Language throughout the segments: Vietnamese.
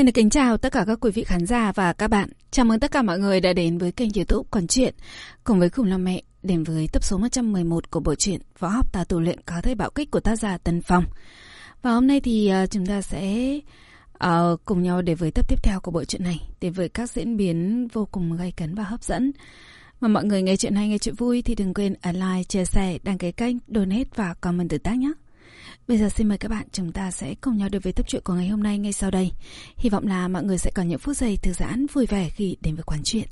Xin được kính chào tất cả các quý vị khán giả và các bạn. Chào mừng tất cả mọi người đã đến với kênh youtube Còn Chuyện cùng với Khủng Long Mẹ đến với tập số 111 của bộ truyện Võ học tà tù luyện có thể bạo kích của tác giả Tân Phong. Và hôm nay thì uh, chúng ta sẽ uh, cùng nhau đến với tập tiếp theo của bộ truyện này đến với các diễn biến vô cùng gay cấn và hấp dẫn. Mà mọi người nghe chuyện hay nghe chuyện vui thì đừng quên ấn like, chia sẻ, đăng ký kênh, donate và comment tương tác nhé. Bây giờ xin mời các bạn chúng ta sẽ cùng nhau đến với tập truyện của ngày hôm nay ngay sau đây. Hy vọng là mọi người sẽ có những phút giây thư giãn vui vẻ khi đến với quán truyện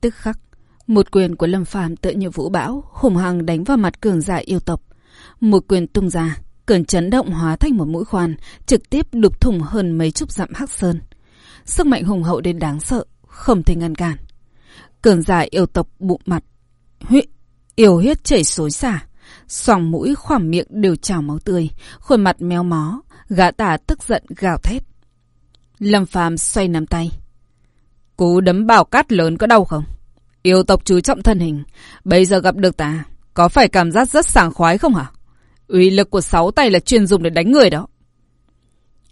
Tức khắc, một quyền của Lâm Phàm tựa như vũ bão, hùng hăng đánh vào mặt cường giả yêu tộc. Một quyền tung ra, cơn chấn động hóa thành một mũi khoan, trực tiếp đục thủng hơn mấy chục dặm hắc sơn. Sức mạnh hùng hậu đến đáng sợ, không thể ngăn cản. Cường giả yêu tộc bụng mặt, huyết, yêu huyết chảy xối xả, xoòng mũi khoảng miệng đều trào máu tươi, khuôn mặt méo mó, gã tả tức giận gào thét. Lâm Phàm xoay nắm tay. Cú đấm bảo cát lớn có đau không? Yêu tộc chú trọng thân hình. Bây giờ gặp được ta, có phải cảm giác rất sảng khoái không hả? uy lực của sáu tay là chuyên dùng để đánh người đó.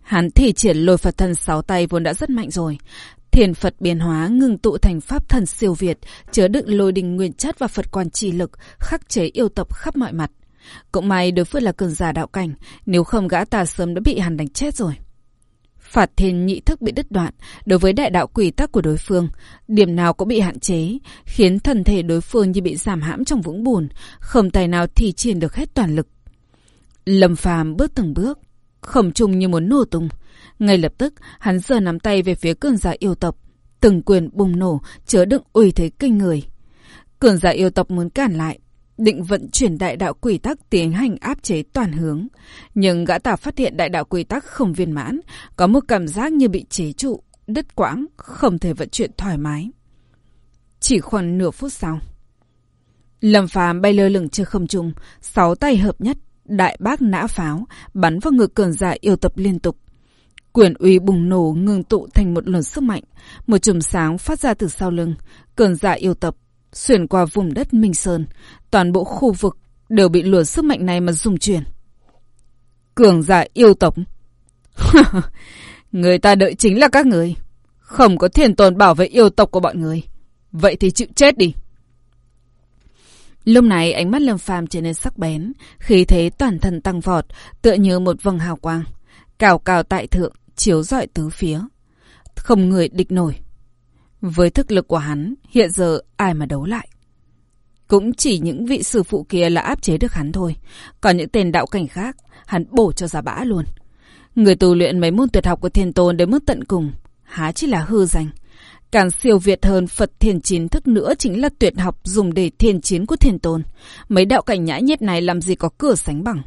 Hắn thì triển lôi Phật thần sáu tay vốn đã rất mạnh rồi. Thiền Phật biến hóa ngừng tụ thành pháp thần siêu việt, chứa đựng lôi đình nguyên chất và Phật quan trì lực, khắc chế yêu tộc khắp mọi mặt. Cũng may đối phương là cường giả đạo cảnh, nếu không gã ta sớm đã bị hắn đánh chết rồi. Phạt thiên nhị thức bị đứt đoạn đối với đại đạo quỷ tắc của đối phương, điểm nào cũng bị hạn chế, khiến thân thể đối phương như bị giảm hãm trong vũng bùn, không tài nào thi triển được hết toàn lực. Lâm phàm bước từng bước, khổng trùng như muốn nổ tung. Ngay lập tức, hắn giơ nắm tay về phía cường giả yêu tộc, từng quyền bùng nổ, chứa đựng uy thế kinh người. Cường giả yêu tộc muốn cản lại, định vận chuyển đại đạo quỷ tắc tiến hành áp chế toàn hướng. Nhưng gã tà phát hiện đại đạo quỷ tắc không viên mãn, có một cảm giác như bị chế trụ, đứt quãng, không thể vận chuyển thoải mái. Chỉ khoảng nửa phút sau. Lâm phàm bay lơ lửng trên không trung, sáu tay hợp nhất, đại bác nã pháo, bắn vào ngực cường giả yêu tập liên tục. Quyền uy bùng nổ ngừng tụ thành một luồng sức mạnh, một chùm sáng phát ra từ sau lưng, cường giả yêu tập xuyên qua vùng đất Minh Sơn, toàn bộ khu vực đều bị luồng sức mạnh này mà dùng chuyển. Cường giả yêu tộc. người ta đợi chính là các người. Không có thiền tồn bảo vệ yêu tộc của bọn người. Vậy thì chịu chết đi. Lúc này ánh mắt Lâm Phàm trở nên sắc bén, khí thế toàn thân tăng vọt, tựa như một vầng hào quang, cào cào tại thượng, chiếu rọi tứ phía. Không người địch nổi. Với thực lực của hắn, hiện giờ ai mà đấu lại. Cũng chỉ những vị sư phụ kia là áp chế được hắn thôi. Còn những tên đạo cảnh khác, hắn bổ cho ra bã luôn. Người tu luyện mấy môn tuyệt học của thiên tôn đến mức tận cùng, há chỉ là hư danh. Càng siêu việt hơn Phật thiền chiến thức nữa chính là tuyệt học dùng để thiền chiến của thiên tôn. Mấy đạo cảnh nhã nhét này làm gì có cửa sánh bằng.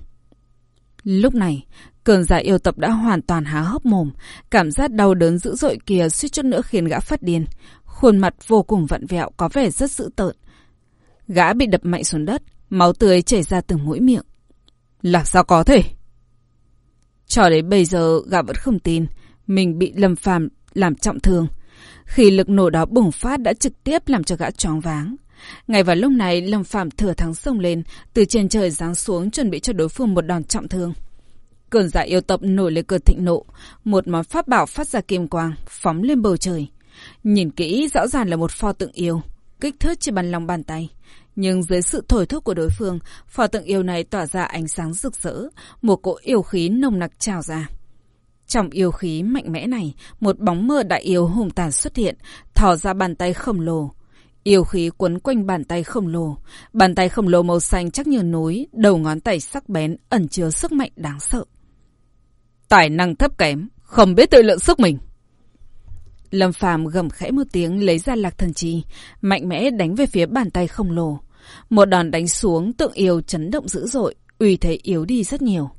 Lúc này, cơn giả yêu tập đã hoàn toàn há hốc mồm, cảm giác đau đớn dữ dội kia suýt chút nữa khiến gã phát điên. Khuôn mặt vô cùng vặn vẹo có vẻ rất dữ tợn. Gã bị đập mạnh xuống đất, máu tươi chảy ra từ mũi miệng. Là sao có thể? Cho đến bây giờ gã vẫn không tin mình bị Lâm Phàm làm trọng thương. Khi lực nổ đó bùng phát đã trực tiếp làm cho gã choáng váng. Ngay vào lúc này, Lâm phạm thừa thắng xông lên, từ trên trời giáng xuống chuẩn bị cho đối phương một đòn trọng thương. Cơn giả yêu tập nổi lên cơn thịnh nộ, một món pháp bảo phát ra kim quang, phóng lên bầu trời. Nhìn kỹ rõ ràng là một pho tượng yêu, kích thước chỉ bằng lòng bàn tay. Nhưng dưới sự thổi thúc của đối phương, pho tượng yêu này tỏa ra ánh sáng rực rỡ, một cỗ yêu khí nồng nặc trào ra. Trong yêu khí mạnh mẽ này, một bóng mơ đại yêu hùng tàn xuất hiện, thò ra bàn tay khổng lồ. Yêu khí quấn quanh bàn tay khổng lồ. Bàn tay khổng lồ màu xanh chắc như núi, đầu ngón tay sắc bén, ẩn chứa sức mạnh đáng sợ. Tài năng thấp kém, không biết tự lượng sức mình. Lâm Phàm gầm khẽ một tiếng lấy ra lạc thần chi, mạnh mẽ đánh về phía bàn tay khổng lồ. Một đòn đánh xuống tượng yêu chấn động dữ dội, uy thế yếu đi rất nhiều.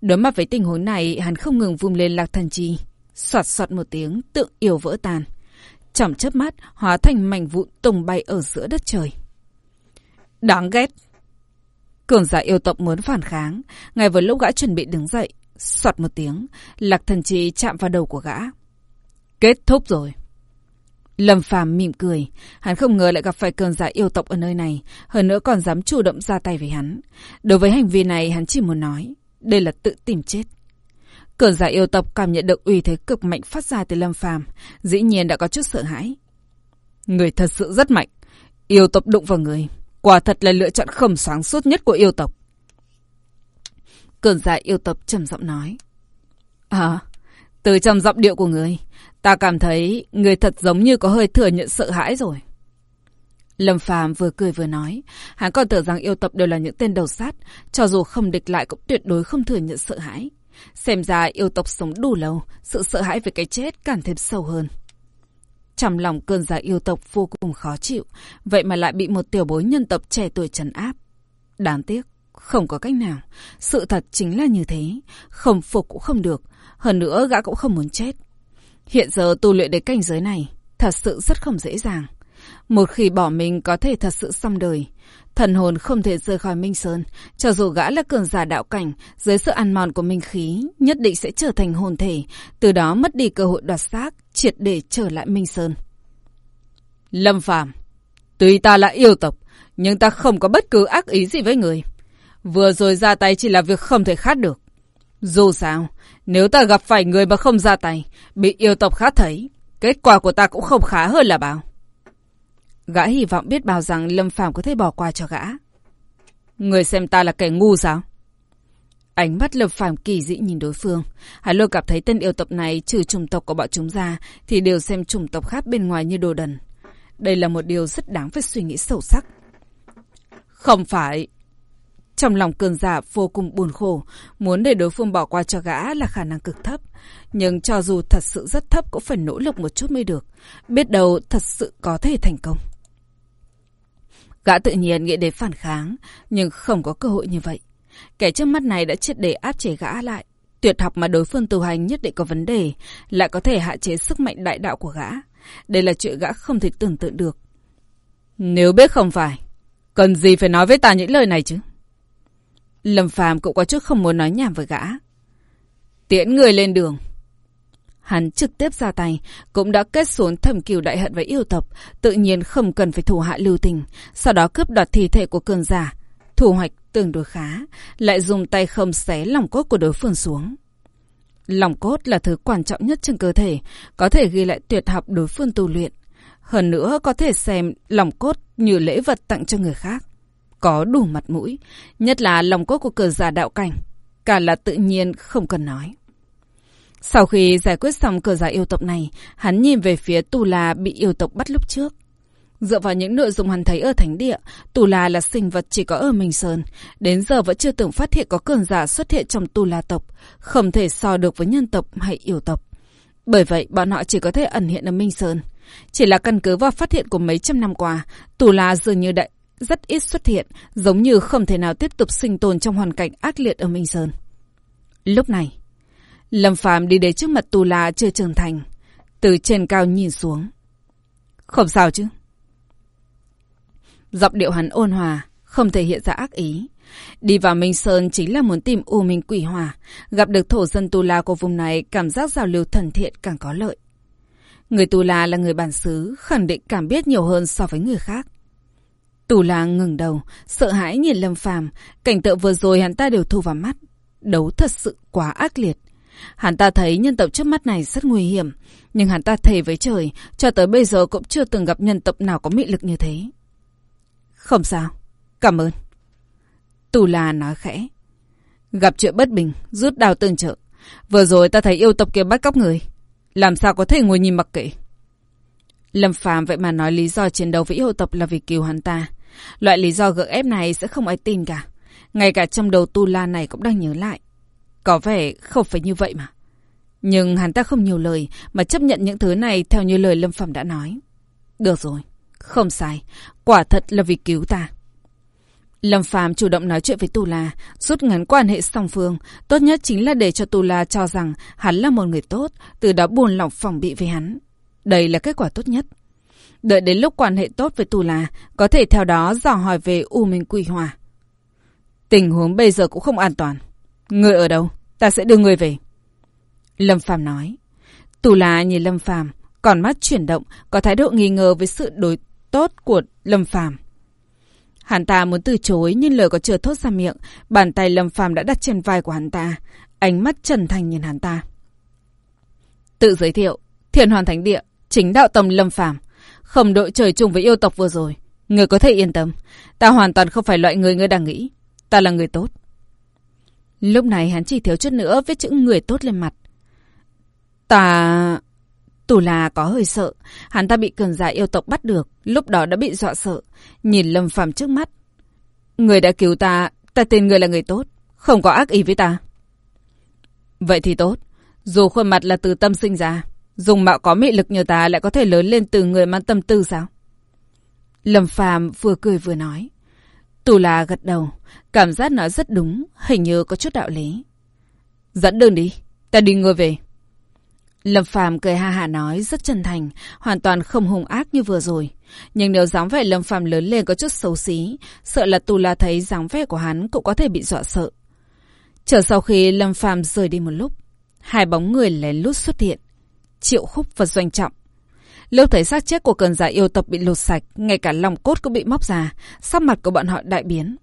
Đối mặt với tình huống này, hắn không ngừng vung lên lạc thần chi. Xoạt xoạt một tiếng, tượng yêu vỡ tan. Trong chớp mắt, hóa thành mảnh vụn tung bay ở giữa đất trời. Đáng ghét. Cường giả yêu tộc muốn phản kháng. Ngay vừa lúc gã chuẩn bị đứng dậy. soạt một tiếng. Lạc thần chi chạm vào đầu của gã. Kết thúc rồi. Lâm Phàm mỉm cười, hắn không ngờ lại gặp phải cường giả yêu tộc ở nơi này, hơn nữa còn dám chủ động ra tay với hắn. Đối với hành vi này, hắn chỉ muốn nói, đây là tự tìm chết. Cường giả yêu tộc cảm nhận được uy thế cực mạnh phát ra từ Lâm Phàm, dĩ nhiên đã có chút sợ hãi. Người thật sự rất mạnh, yêu tộc đụng vào người, quả thật là lựa chọn khẩm sáng suốt nhất của yêu tộc. Cường giả yêu tộc trầm giọng nói. À, từ trong giọng điệu của người, Ta cảm thấy người thật giống như có hơi thừa nhận sợ hãi rồi. Lâm Phàm vừa cười vừa nói, hắn còn tưởng rằng yêu tộc đều là những tên đầu sát, cho dù không địch lại cũng tuyệt đối không thừa nhận sợ hãi. Xem ra yêu tộc sống đủ lâu, sự sợ hãi về cái chết càng thêm sâu hơn. Trong lòng cơn giả yêu tộc vô cùng khó chịu, vậy mà lại bị một tiểu bối nhân tộc trẻ tuổi trấn áp. Đáng tiếc, không có cách nào. Sự thật chính là như thế, không phục cũng không được, hơn nữa gã cũng không muốn chết. Hiện giờ tu luyện đến cảnh giới này, thật sự rất không dễ dàng. Một khi bỏ mình có thể thật sự xong đời. Thần hồn không thể rời khỏi Minh Sơn, cho dù gã là cường giả đạo cảnh, dưới sự ăn mòn của minh khí, nhất định sẽ trở thành hồn thể, từ đó mất đi cơ hội đoạt xác, triệt để trở lại Minh Sơn. Lâm Phàm, tuy ta là yêu tộc, nhưng ta không có bất cứ ác ý gì với người. Vừa rồi ra tay chỉ là việc không thể khát được. Dù sao, nếu ta gặp phải người mà không ra tay, bị yêu tộc khá thấy, kết quả của ta cũng không khá hơn là bao. Gã hy vọng biết bao rằng Lâm Phàm có thể bỏ qua cho gã. Người xem ta là kẻ ngu sao? Ánh mắt Lâm Phàm kỳ dị nhìn đối phương. Hắn luôn cảm thấy tên yêu tộc này trừ chủng tộc của bọn chúng ra thì đều xem chủng tộc khác bên ngoài như đồ đần. Đây là một điều rất đáng phải suy nghĩ sâu sắc. Không phải, trong lòng cường giả vô cùng buồn khổ, muốn để đối phương bỏ qua cho gã là khả năng cực thấp. Nhưng cho dù thật sự rất thấp cũng phải nỗ lực một chút mới được. Biết đâu thật sự có thể thành công. Gã tự nhiên nghĩ đến phản kháng, nhưng không có cơ hội như vậy. Kẻ trước mắt này đã triệt để áp chế gã lại. Tuyệt học mà đối phương tu hành nhất định có vấn đề, lại có thể hạn chế sức mạnh đại đạo của gã. Đây là chuyện gã không thể tưởng tượng được. Nếu biết không phải, cần gì phải nói với ta những lời này chứ? Lâm Phàm cũng có chút không muốn nói nhảm với gã. Tiễn người lên đường. Hắn trực tiếp ra tay, cũng đã kết xuống thẩm kiều đại hận với yêu tộc, tự nhiên không cần phải thủ hạ lưu tình, sau đó cướp đoạt thi thể của cường giả. Thủ hoạch tương đối khá, lại dùng tay không xé lòng cốt của đối phương xuống. Lòng cốt là thứ quan trọng nhất trên cơ thể, có thể ghi lại tuyệt học đối phương tu luyện. Hơn nữa có thể xem lòng cốt như lễ vật tặng cho người khác có đủ mặt mũi, nhất là lòng cốt của cờ giả đạo cảnh, cả là tự nhiên không cần nói. Sau khi giải quyết xong cờ giả yêu tộc này, hắn nhìn về phía Tù La bị yêu tộc bắt lúc trước. Dựa vào những nội dung hắn thấy ở thánh địa, Tù La là sinh vật chỉ có ở Minh Sơn. Đến giờ vẫn chưa từng phát hiện có cường giả xuất hiện trong Tù La tộc, không thể so được với nhân tộc hay yêu tộc. Bởi vậy, bọn họ chỉ có thể ẩn hiện ở Minh Sơn. Chỉ là căn cứ vào phát hiện của mấy trăm năm qua, Tù La dường như đại rất ít xuất hiện, giống như không thể nào tiếp tục sinh tồn trong hoàn cảnh ác liệt ở Minh Sơn. Lúc này, Lâm Phàm đi đến trước mặt Tù La chưa trưởng thành, từ trên cao nhìn xuống. Không sao chứ? Giọng điệu hắn ôn hòa, không thể hiện ra ác ý. Đi vào Minh Sơn chính là muốn tìm U Minh Quỷ Hòa, gặp được thổ dân Tu La của vùng này cảm giác giao lưu thần thiện càng có lợi. Người Tu La là người bản xứ, khẳng định cảm biết nhiều hơn so với người khác. Tù La ngừng đầu, sợ hãi nhìn Lâm Phàm, cảnh tượng vừa rồi hắn ta đều thu vào mắt. Đấu thật sự quá ác liệt. Hắn ta thấy nhân tộc trước mắt này rất nguy hiểm, nhưng hắn ta thề với trời, cho tới bây giờ cũng chưa từng gặp nhân tộc nào có mị lực như thế. Không sao, cảm ơn. Tù La nói khẽ. Gặp chuyện bất bình, rút đào tương trợ. Vừa rồi ta thấy yêu tộc kia bắt cóc người. Làm sao có thể ngồi nhìn mặc kệ. Lâm Phàm vậy mà nói lý do chiến đấu với yêu tộc là vì cứu hắn ta. Loại lý do gượng ép này sẽ không ai tin cả. Ngay cả trong đầu Tu La này cũng đang nhớ lại. Có vẻ không phải như vậy mà. Nhưng hắn ta không nhiều lời mà chấp nhận những thứ này theo như lời Lâm Phẩm đã nói. Được rồi, không sai. Quả thật là vì cứu ta. Lâm Phàm chủ động nói chuyện với Tu La, rút ngắn quan hệ song phương. Tốt nhất chính là để cho Tu La cho rằng hắn là một người tốt, từ đó buồn lòng phòng bị với hắn. Đây là kết quả tốt nhất. Đợi đến lúc quan hệ tốt với Tù La, có thể theo đó dò hỏi về U Minh Quỷ Hòa. Tình huống bây giờ cũng không an toàn. Người ở đâu? Ta sẽ đưa người về. Lâm Phàm nói. Tù La nhìn Lâm Phàm, còn mắt chuyển động, có thái độ nghi ngờ với sự đối tốt của Lâm Phàm. Hắn ta muốn từ chối nhưng lời có chưa thốt ra miệng, bàn tay Lâm Phàm đã đặt trên vai của hắn ta, ánh mắt trần thành nhìn hắn ta. Tự giới thiệu, Thiền Hoàn Thánh Địa, chính đạo tông Lâm Phàm, không đội trời chung với yêu tộc vừa rồi, người có thể yên tâm, ta hoàn toàn không phải loại người ngươi đang nghĩ, ta là người tốt. Lúc này hắn chỉ thiếu chút nữa viết chữ người tốt lên mặt. Ta... Tù là có hơi sợ, hắn ta bị cường giả yêu tộc bắt được, lúc đó đã bị dọa sợ, nhìn Lâm Phàm trước mắt. Người đã cứu ta, ta tin người là người tốt, không có ác ý với ta. Vậy thì tốt, dù khuôn mặt là từ tâm sinh ra, dùng mạo có mị lực như ta lại có thể lớn lên từ người mang tâm tư sao? Lâm Phàm vừa cười vừa nói. Tù là gật đầu, cảm giác nói rất đúng, hình như có chút đạo lý. Dẫn đường đi, ta đi ngồi về. Lâm Phàm cười ha hà nói rất chân thành, hoàn toàn không hung ác như vừa rồi. Nhưng nếu dáng vẻ Lâm Phàm lớn lên có chút xấu xí, sợ là Tù La thấy dáng vẻ của hắn cũng có thể bị dọa sợ. Chờ sau khi Lâm Phàm rời đi một lúc, hai bóng người lén lút xuất hiện. Triệu Khúc và Doanh Trọng. Lúc thấy xác chết của cơn giả yêu tộc bị lột sạch, ngay cả lòng cốt cũng bị móc ra, sắc mặt của bọn họ đại biến.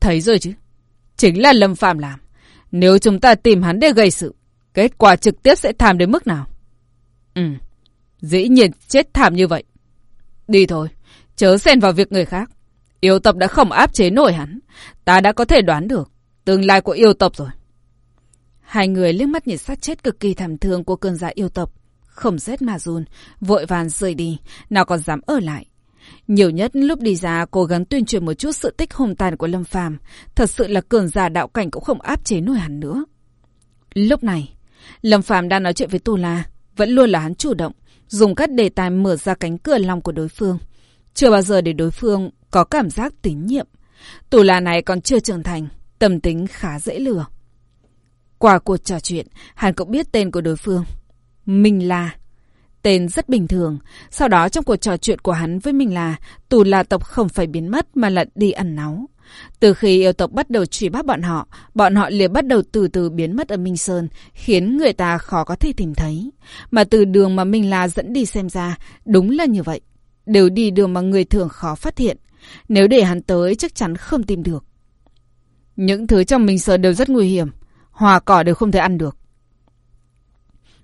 Thấy rồi chứ? Chính là Lâm phạm làm. Nếu chúng ta tìm hắn để gây sự, Kết quả trực tiếp sẽ thảm đến mức nào? Ừ, dĩ nhiên chết thảm như vậy. Đi thôi, chớ xen vào việc người khác. Yêu tộc đã không áp chế nổi hắn. Ta đã có thể đoán được tương lai của yêu tộc rồi. Hai người liếc mắt nhìn xác chết cực kỳ thảm thương của cơn giả yêu tộc. Không rét mà run, vội vàng rời đi, nào còn dám ở lại. Nhiều nhất lúc đi ra cố gắng tuyên truyền một chút sự tích hùng tàn của Lâm Phàm, thật sự là cường giả đạo cảnh cũng không áp chế nổi hắn nữa. Lúc này, Lâm Phàm đang nói chuyện với Tu La, vẫn luôn là hắn chủ động, dùng các đề tài mở ra cánh cửa lòng của đối phương. Chưa bao giờ để đối phương có cảm giác tín nhiệm. Tù La này còn chưa trưởng thành, tâm tính khá dễ lừa. Qua cuộc trò chuyện, hắn cũng biết tên của đối phương. Minh La. Tên rất bình thường. Sau đó trong cuộc trò chuyện của hắn với Minh La, Tù La tộc không phải biến mất mà là đi ẩn náu. Từ khi yêu tộc bắt đầu truy bắt bọn họ, bọn họ liền bắt đầu từ từ biến mất ở Minh Sơn, khiến người ta khó có thể tìm thấy. Mà từ đường mà Minh La dẫn đi xem ra, đúng là như vậy. Đều đi đường mà người thường khó phát hiện. Nếu để hắn tới chắc chắn không tìm được. Những thứ trong Minh Sơn đều rất nguy hiểm. Hòa cỏ đều không thể ăn được.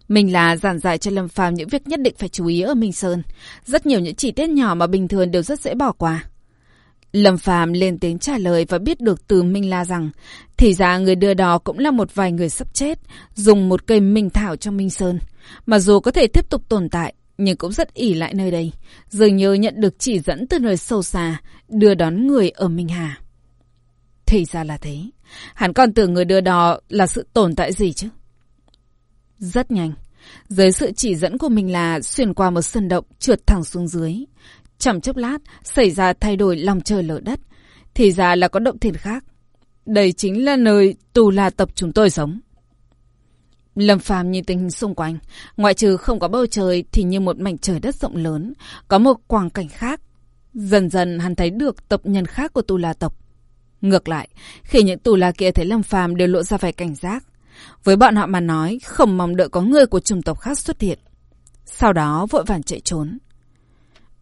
Mình là giảng giải cho Lâm Phàm những việc nhất định phải chú ý ở Minh Sơn. Rất nhiều những chi tiết nhỏ mà bình thường đều rất dễ bỏ qua. Lâm Phàm lên tiếng trả lời và biết được từ Minh La rằng thì ra người đưa đò cũng là một vài người sắp chết, dùng một cây minh thảo trong Minh Sơn. Mà dù có thể tiếp tục tồn tại, nhưng cũng rất ỉ lại nơi đây. Dường như nhận được chỉ dẫn từ nơi sâu xa, đưa đón người ở Minh Hà. Thì ra là thế. Hắn còn tưởng người đưa đò là sự tồn tại gì chứ? Rất nhanh. Dưới sự chỉ dẫn của mình là xuyên qua một sân động trượt thẳng xuống dưới. Chẳng chốc lát, xảy ra thay đổi lòng trời lở đất. Thì ra là có động thiên khác. Đây chính là nơi tù la tập chúng tôi sống. Lâm Phàm nhìn tình hình xung quanh, ngoại trừ không có bầu trời thì như một mảnh trời đất rộng lớn, có một quang cảnh khác. Dần dần hắn thấy được tập nhân khác của tù la tộc. Ngược lại, khi những tù la kia thấy Lâm Phàm đều lộ ra vẻ cảnh giác. Với bọn họ mà nói, không mong đợi có người của chủng tộc khác xuất hiện. Sau đó vội vàng chạy trốn.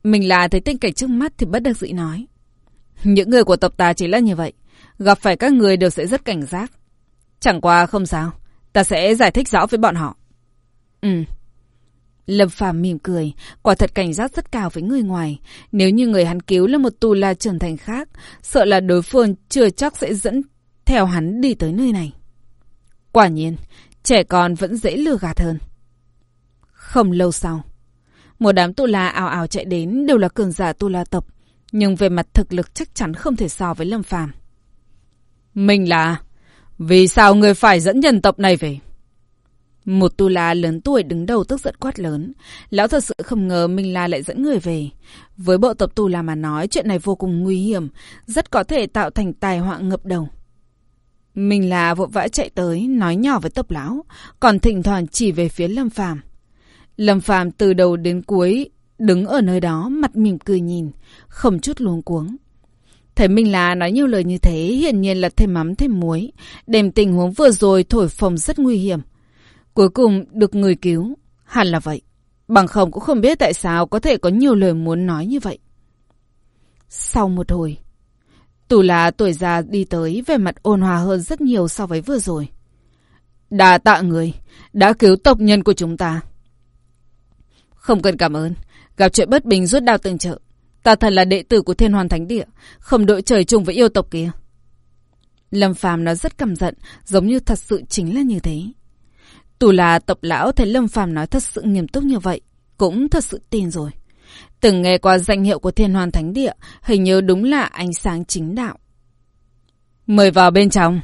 Mình là thấy tình cảnh trước mắt thì bất đắc dĩ nói. Những người của tộc ta chỉ là như vậy. Gặp phải các người đều sẽ rất cảnh giác. Chẳng qua không sao. Ta sẽ giải thích rõ với bọn họ. Ừ. Lâm Phàm mỉm cười, quả thật cảnh giác rất cao với người ngoài. Nếu như người hắn cứu là một tù la trưởng thành khác, sợ là đối phương chưa chắc sẽ dẫn theo hắn đi tới nơi này. Quả nhiên, trẻ con vẫn dễ lừa gạt hơn. Không lâu sau, một đám tu la ảo ảo chạy đến đều là cường giả tu la tộc, nhưng về mặt thực lực chắc chắn không thể so với Lâm Phàm. Mình là... Vì sao người phải dẫn nhân tộc này về? Một tu la lớn tuổi đứng đầu tức giận quát lớn. Lão thật sự không ngờ Minh La lại dẫn người về. Với bộ tộc tu la mà nói chuyện này vô cùng nguy hiểm, rất có thể tạo thành tài họa ngập đầu. Minh là vội vã chạy tới, nói nhỏ với tộc lão, còn thỉnh thoảng chỉ về phía Lâm Phàm. Lâm Phàm từ đầu đến cuối đứng ở nơi đó mặt mỉm cười nhìn, không chút luống cuống. Thấy Minh là nói nhiều lời như thế, hiển nhiên là thêm mắm thêm muối. Đêm tình huống vừa rồi thổi phồng rất nguy hiểm. Cuối cùng được người cứu, hẳn là vậy. Bằng không cũng không biết tại sao có thể có nhiều lời muốn nói như vậy. Sau một hồi, Tù là tuổi già đi tới về mặt ôn hòa hơn rất nhiều so với vừa rồi. Đà tạ người, đã cứu tộc nhân của chúng ta. Không cần cảm ơn, gặp chuyện bất bình rút đao tương trợ. Ta thật là đệ tử của thiên hoàn thánh địa, không đội trời chung với yêu tộc kia. Lâm Phàm nói rất căm giận, giống như thật sự chính là như thế. Tù là tộc lão thấy Lâm Phàm nói thật sự nghiêm túc như vậy, cũng thật sự tin rồi. Từng nghe qua danh hiệu của thiên hoàn thánh địa, hình như đúng là ánh sáng chính đạo. Mời vào bên trong.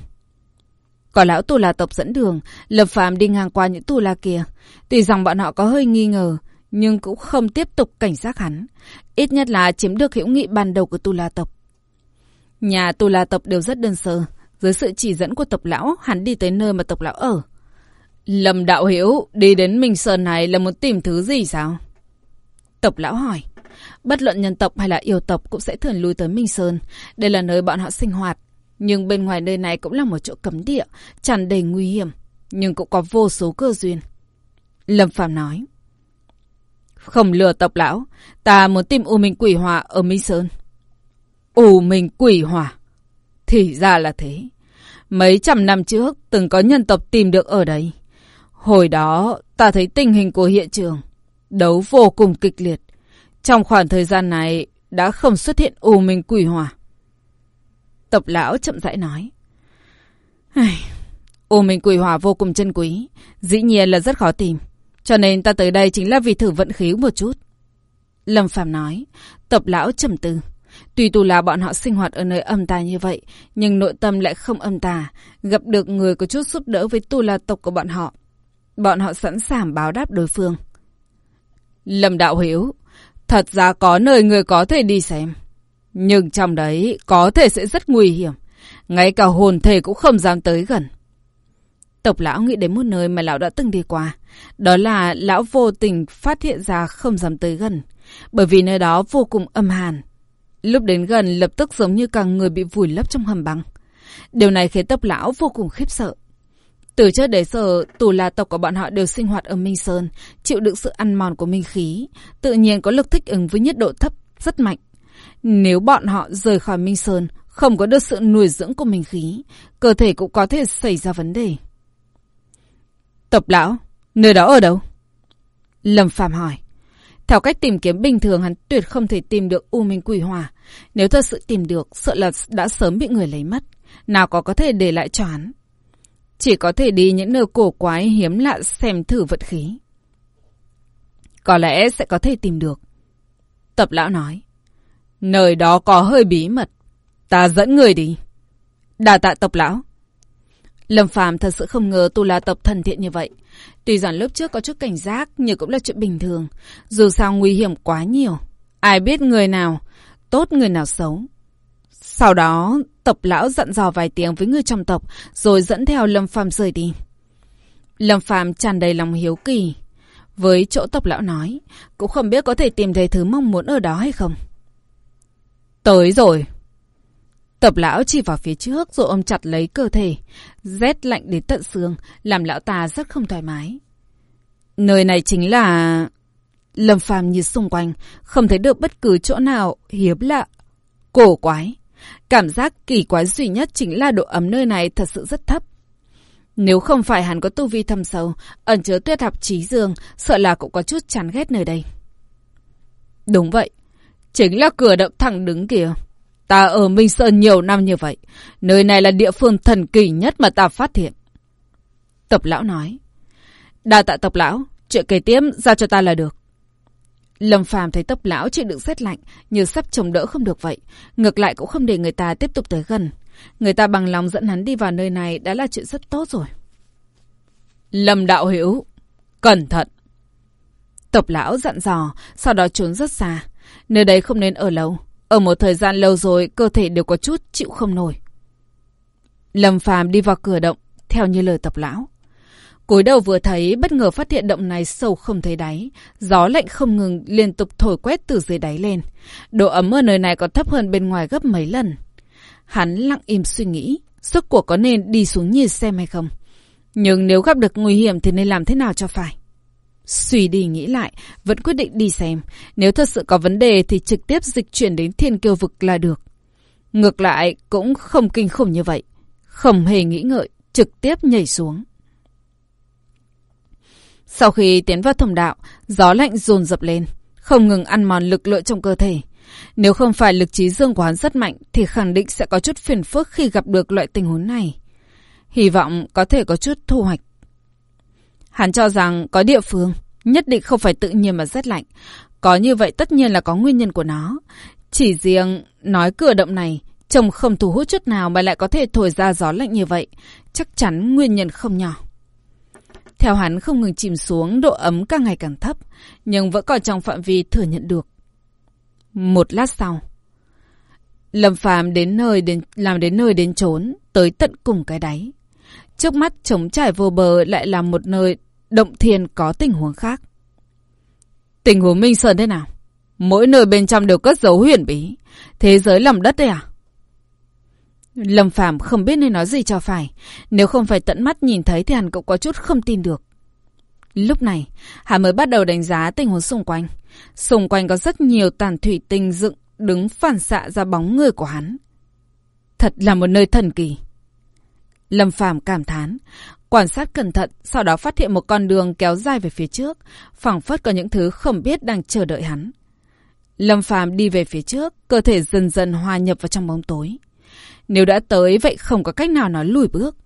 Có lão tù la tộc dẫn đường, lập Phàm đi ngang qua những tù la kia. Tuy rằng bọn họ có hơi nghi ngờ, nhưng cũng không tiếp tục cảnh giác hắn. Ít nhất là chiếm được hữu nghị ban đầu của tù la tộc. Nhà tù la tộc đều rất đơn sơ. Dưới sự chỉ dẫn của tộc lão, hắn đi tới nơi mà tộc lão ở. Lâm đạo hiểu, đi đến Minh Sơn này là muốn tìm thứ gì sao? Tộc lão hỏi. Bất luận nhân tộc hay là yêu tộc cũng sẽ thường lui tới Minh Sơn. Đây là nơi bọn họ sinh hoạt. Nhưng bên ngoài nơi này cũng là một chỗ cấm địa, tràn đầy nguy hiểm. Nhưng cũng có vô số cơ duyên. Lâm Phạm nói. Không lừa tộc lão, ta muốn tìm U Minh Quỷ Hòa ở Minh Sơn. U Minh Quỷ Hòa. Thì ra là thế. Mấy trăm năm trước, từng có nhân tộc tìm được ở đây. Hồi đó, ta thấy tình hình của hiện trường. Đấu vô cùng kịch liệt. Trong khoảng thời gian này, đã không xuất hiện U Minh Quỷ Hòa. Tộc lão chậm rãi nói. U Minh Quỷ Hòa vô cùng chân quý. Dĩ nhiên là rất khó tìm. Cho nên ta tới đây chính là vì thử vận khí một chút. Lâm Phàm nói, tập lão trầm tư. Tuy tù là bọn họ sinh hoạt ở nơi âm tà như vậy, nhưng nội tâm lại không âm tà. Gặp được người có chút giúp đỡ với tu la tộc của bọn họ. Bọn họ sẵn sàng báo đáp đối phương. Lâm Đạo Hiếu, thật ra có nơi người có thể đi xem. Nhưng trong đấy có thể sẽ rất nguy hiểm. Ngay cả hồn thể cũng không dám tới gần. Tộc lão nghĩ đến một nơi mà lão đã từng đi qua. Đó là lão vô tình phát hiện ra không dám tới gần. Bởi vì nơi đó vô cùng âm hàn. Lúc đến gần lập tức giống như cả người bị vùi lấp trong hầm băng. Điều này khiến tộc lão vô cùng khiếp sợ. Từ trước đến giờ, tù là tộc của bọn họ đều sinh hoạt ở Minh Sơn, chịu đựng sự ăn mòn của minh khí, tự nhiên có lực thích ứng với nhiệt độ thấp rất mạnh. Nếu bọn họ rời khỏi Minh Sơn, không có được sự nuôi dưỡng của minh khí, cơ thể cũng có thể xảy ra vấn đề. Tộc lão, nơi đó ở đâu? Lâm Phạm hỏi. Theo cách tìm kiếm bình thường hắn tuyệt không thể tìm được U Minh Quỷ Hòa. Nếu thật sự tìm được, sợ là đã sớm bị người lấy mất. Nào có có thể để lại cho hắn. Chỉ có thể đi những nơi cổ quái hiếm lạ xem thử vật khí. Có lẽ sẽ có thể tìm được. Tập lão nói. Nơi đó có hơi bí mật. Ta dẫn người đi. Đà tạ tập lão. Lâm Phàm thật sự không ngờ Tu La tập thần thiện như vậy. Tuy rằng lúc trước có chút cảnh giác nhưng cũng là chuyện bình thường. Dù sao nguy hiểm quá nhiều. Ai biết người nào tốt người nào xấu. Sau đó, tộc lão dặn dò vài tiếng với người trong tộc, rồi dẫn theo Lâm Phàm rời đi. Lâm Phàm tràn đầy lòng hiếu kỳ. Với chỗ tộc lão nói, cũng không biết có thể tìm thấy thứ mong muốn ở đó hay không. Tới rồi. Tập lão chỉ vào phía trước rồi ôm chặt lấy cơ thể. Rét lạnh đến tận xương, làm lão ta rất không thoải mái. Nơi này chính là... Lâm phàm nhìn xung quanh, không thấy được bất cứ chỗ nào hiếm lạ, cổ quái. Cảm giác kỳ quái duy nhất chính là độ ấm nơi này thật sự rất thấp. Nếu không phải hắn có tu vi thâm sâu, ẩn chứa tuyết học trí dương, sợ là cũng có chút chán ghét nơi đây. Đúng vậy, chính là cửa động thẳng đứng kìa. Ta ở Minh Sơn nhiều năm như vậy, nơi này là địa phương thần kỳ nhất mà ta phát hiện. Tập lão nói. Đa tạ tập lão, chuyện kế tiếp giao cho ta là được. Lâm Phàm thấy tốc lão chịu đựng rét lạnh, như sắp chống đỡ không được vậy. Ngược lại cũng không để người ta tiếp tục tới gần. Người ta bằng lòng dẫn hắn đi vào nơi này đã là chuyện rất tốt rồi. Lâm đạo hiểu, cẩn thận. Tộc lão dặn dò, sau đó trốn rất xa. Nơi đây không nên ở lâu. Ở một thời gian lâu rồi, cơ thể đều có chút chịu không nổi. Lâm Phàm đi vào cửa động, theo như lời tập lão cúi đầu vừa thấy, bất ngờ phát hiện động này sâu không thấy đáy. Gió lạnh không ngừng, liên tục thổi quét từ dưới đáy lên. Độ ấm ở nơi này còn thấp hơn bên ngoài gấp mấy lần. Hắn lặng im suy nghĩ, sức của có nên đi xuống nhìn xem hay không? Nhưng nếu gặp được nguy hiểm thì nên làm thế nào cho phải? Suy đi nghĩ lại, vẫn quyết định đi xem. Nếu thật sự có vấn đề thì trực tiếp dịch chuyển đến thiên kiêu vực là được. Ngược lại, cũng không kinh khủng như vậy. Không hề nghĩ ngợi, trực tiếp nhảy xuống. Sau khi tiến vào thông đạo, gió lạnh dồn dập lên, không ngừng ăn mòn lực lượng trong cơ thể. Nếu không phải lực trí dương của hắn rất mạnh thì khẳng định sẽ có chút phiền phức khi gặp được loại tình huống này. Hy vọng có thể có chút thu hoạch. Hắn cho rằng có địa phương, nhất định không phải tự nhiên mà rất lạnh. Có như vậy tất nhiên là có nguyên nhân của nó. Chỉ riêng nói cửa động này, trông không thu hút chút nào mà lại có thể thổi ra gió lạnh như vậy. Chắc chắn nguyên nhân không nhỏ. Theo hắn không ngừng chìm xuống, độ ấm càng ngày càng thấp, nhưng vẫn còn trong phạm vi thừa nhận được. Một lát sau, Lâm Phàm đến nơi đến làm đến nơi đến trốn, tới tận cùng cái đáy. Trước mắt trống trải vô bờ lại là một nơi động thiên có tình huống khác. Tình huống Minh Sơn thế nào? Mỗi nơi bên trong đều cất dấu huyền bí. Thế giới lòng đất đấy à? Lâm Phàm không biết nên nói gì cho phải. Nếu không phải tận mắt nhìn thấy thì hắn cũng có chút không tin được. Lúc này, hắn mới bắt đầu đánh giá tình huống xung quanh. Xung quanh có rất nhiều tàn thủy tinh dựng đứng phản xạ ra bóng người của hắn. Thật là một nơi thần kỳ. Lâm Phàm cảm thán, quan sát cẩn thận, sau đó phát hiện một con đường kéo dài về phía trước, phảng phất có những thứ không biết đang chờ đợi hắn. Lâm Phàm đi về phía trước, cơ thể dần dần hòa nhập vào trong bóng tối. Nếu đã tới vậy không có cách nào nói lùi bước.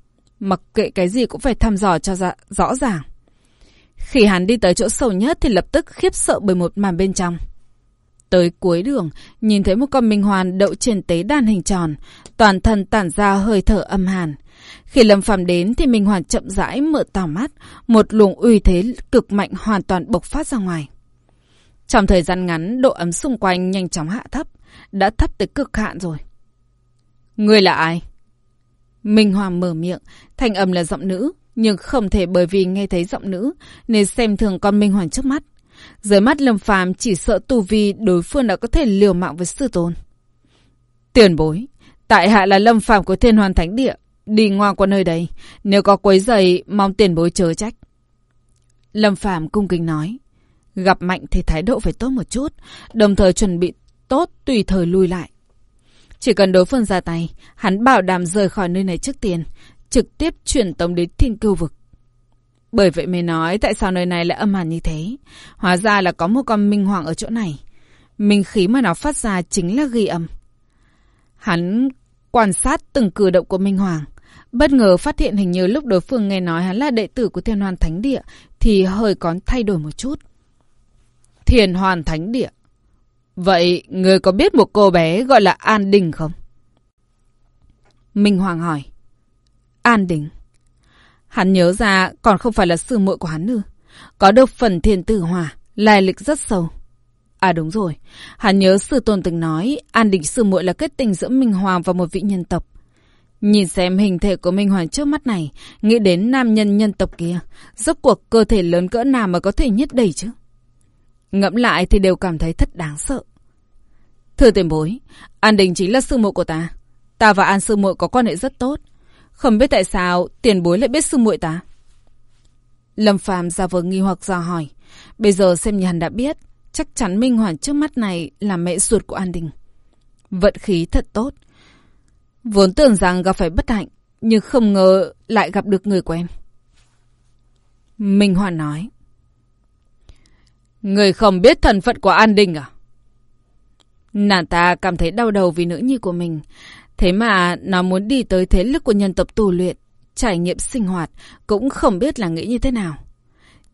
Mặc kệ cái gì cũng phải thăm dò cho ra, rõ ràng. Khi hắn đi tới chỗ sâu nhất thì lập tức khiếp sợ bởi một màn bên trong. Tới cuối đường, nhìn thấy một con minh hoàn đậu trên tế đàn hình tròn, toàn thân tản ra hơi thở âm hàn. Khi Lâm Phàm đến thì Minh Hoàn chậm rãi mở tỏ mắt, một luồng uy thế cực mạnh hoàn toàn bộc phát ra ngoài. Trong thời gian ngắn, độ ấm xung quanh nhanh chóng hạ thấp, đã thấp tới cực hạn rồi. Ngươi là ai? Minh Hoàng mở miệng, thanh âm là giọng nữ, nhưng không thể bởi vì nghe thấy giọng nữ nên xem thường con Minh Hoàng trước mắt. Dưới mắt Lâm Phàm chỉ sợ tu vi đối phương đã có thể liều mạng với sư tôn. Tiền bối, tại hạ là Lâm Phàm của Thiên Hoàn Thánh Địa, đi ngoan qua nơi đây, nếu có quấy giày mong tiền bối chớ trách. Lâm Phàm cung kính nói, gặp mạnh thì thái độ phải tốt một chút, đồng thời chuẩn bị tốt tùy thời lui lại. Chỉ cần đối phương ra tay, hắn bảo đảm rời khỏi nơi này trước tiên, trực tiếp chuyển tống đến thiên cưu vực. Bởi vậy mới nói tại sao nơi này lại âm hàn như thế. Hóa ra là có một con minh hoàng ở chỗ này. Minh khí mà nó phát ra chính là ghi âm. Hắn quan sát từng cử động của Minh Hoàng. Bất ngờ phát hiện hình như lúc đối phương nghe nói hắn là đệ tử của Thiên Hoàn Thánh Địa thì hơi có thay đổi một chút. thiền Hoàn Thánh Địa. Vậy người có biết một cô bé gọi là An Đình không? Minh Hoàng hỏi. An Đình. Hắn nhớ ra còn không phải là sư muội của hắn nữa. Có được phần thiên tử hòa, lai lịch rất sâu. À đúng rồi, hắn nhớ sư tôn từng nói An Đình sư muội là kết tình giữa Minh Hoàng và một vị nhân tộc. Nhìn xem hình thể của Minh Hoàng trước mắt này, nghĩ đến nam nhân nhân tộc kia, rốt cuộc cơ thể lớn cỡ nào mà có thể nhất đầy chứ? Ngẫm lại thì đều cảm thấy thật đáng sợ. Thưa tiền bối, An Đình chính là sư muội của ta. Ta và An sư muội có quan hệ rất tốt. Không biết tại sao tiền bối lại biết sư muội ta. Lâm Phàm ra vờ nghi hoặc ra hỏi. Bây giờ xem như hắn đã biết, chắc chắn Minh Hoàn trước mắt này là mẹ ruột của An Đình. Vận khí thật tốt. Vốn tưởng rằng gặp phải bất hạnh, nhưng không ngờ lại gặp được người quen. Minh Hoàn nói. Người không biết thần phận của An Đình à? Nàng ta cảm thấy đau đầu vì nữ nhi của mình. Thế mà nó muốn đi tới thế lực của nhân tộc tu luyện, trải nghiệm sinh hoạt, cũng không biết là nghĩ như thế nào.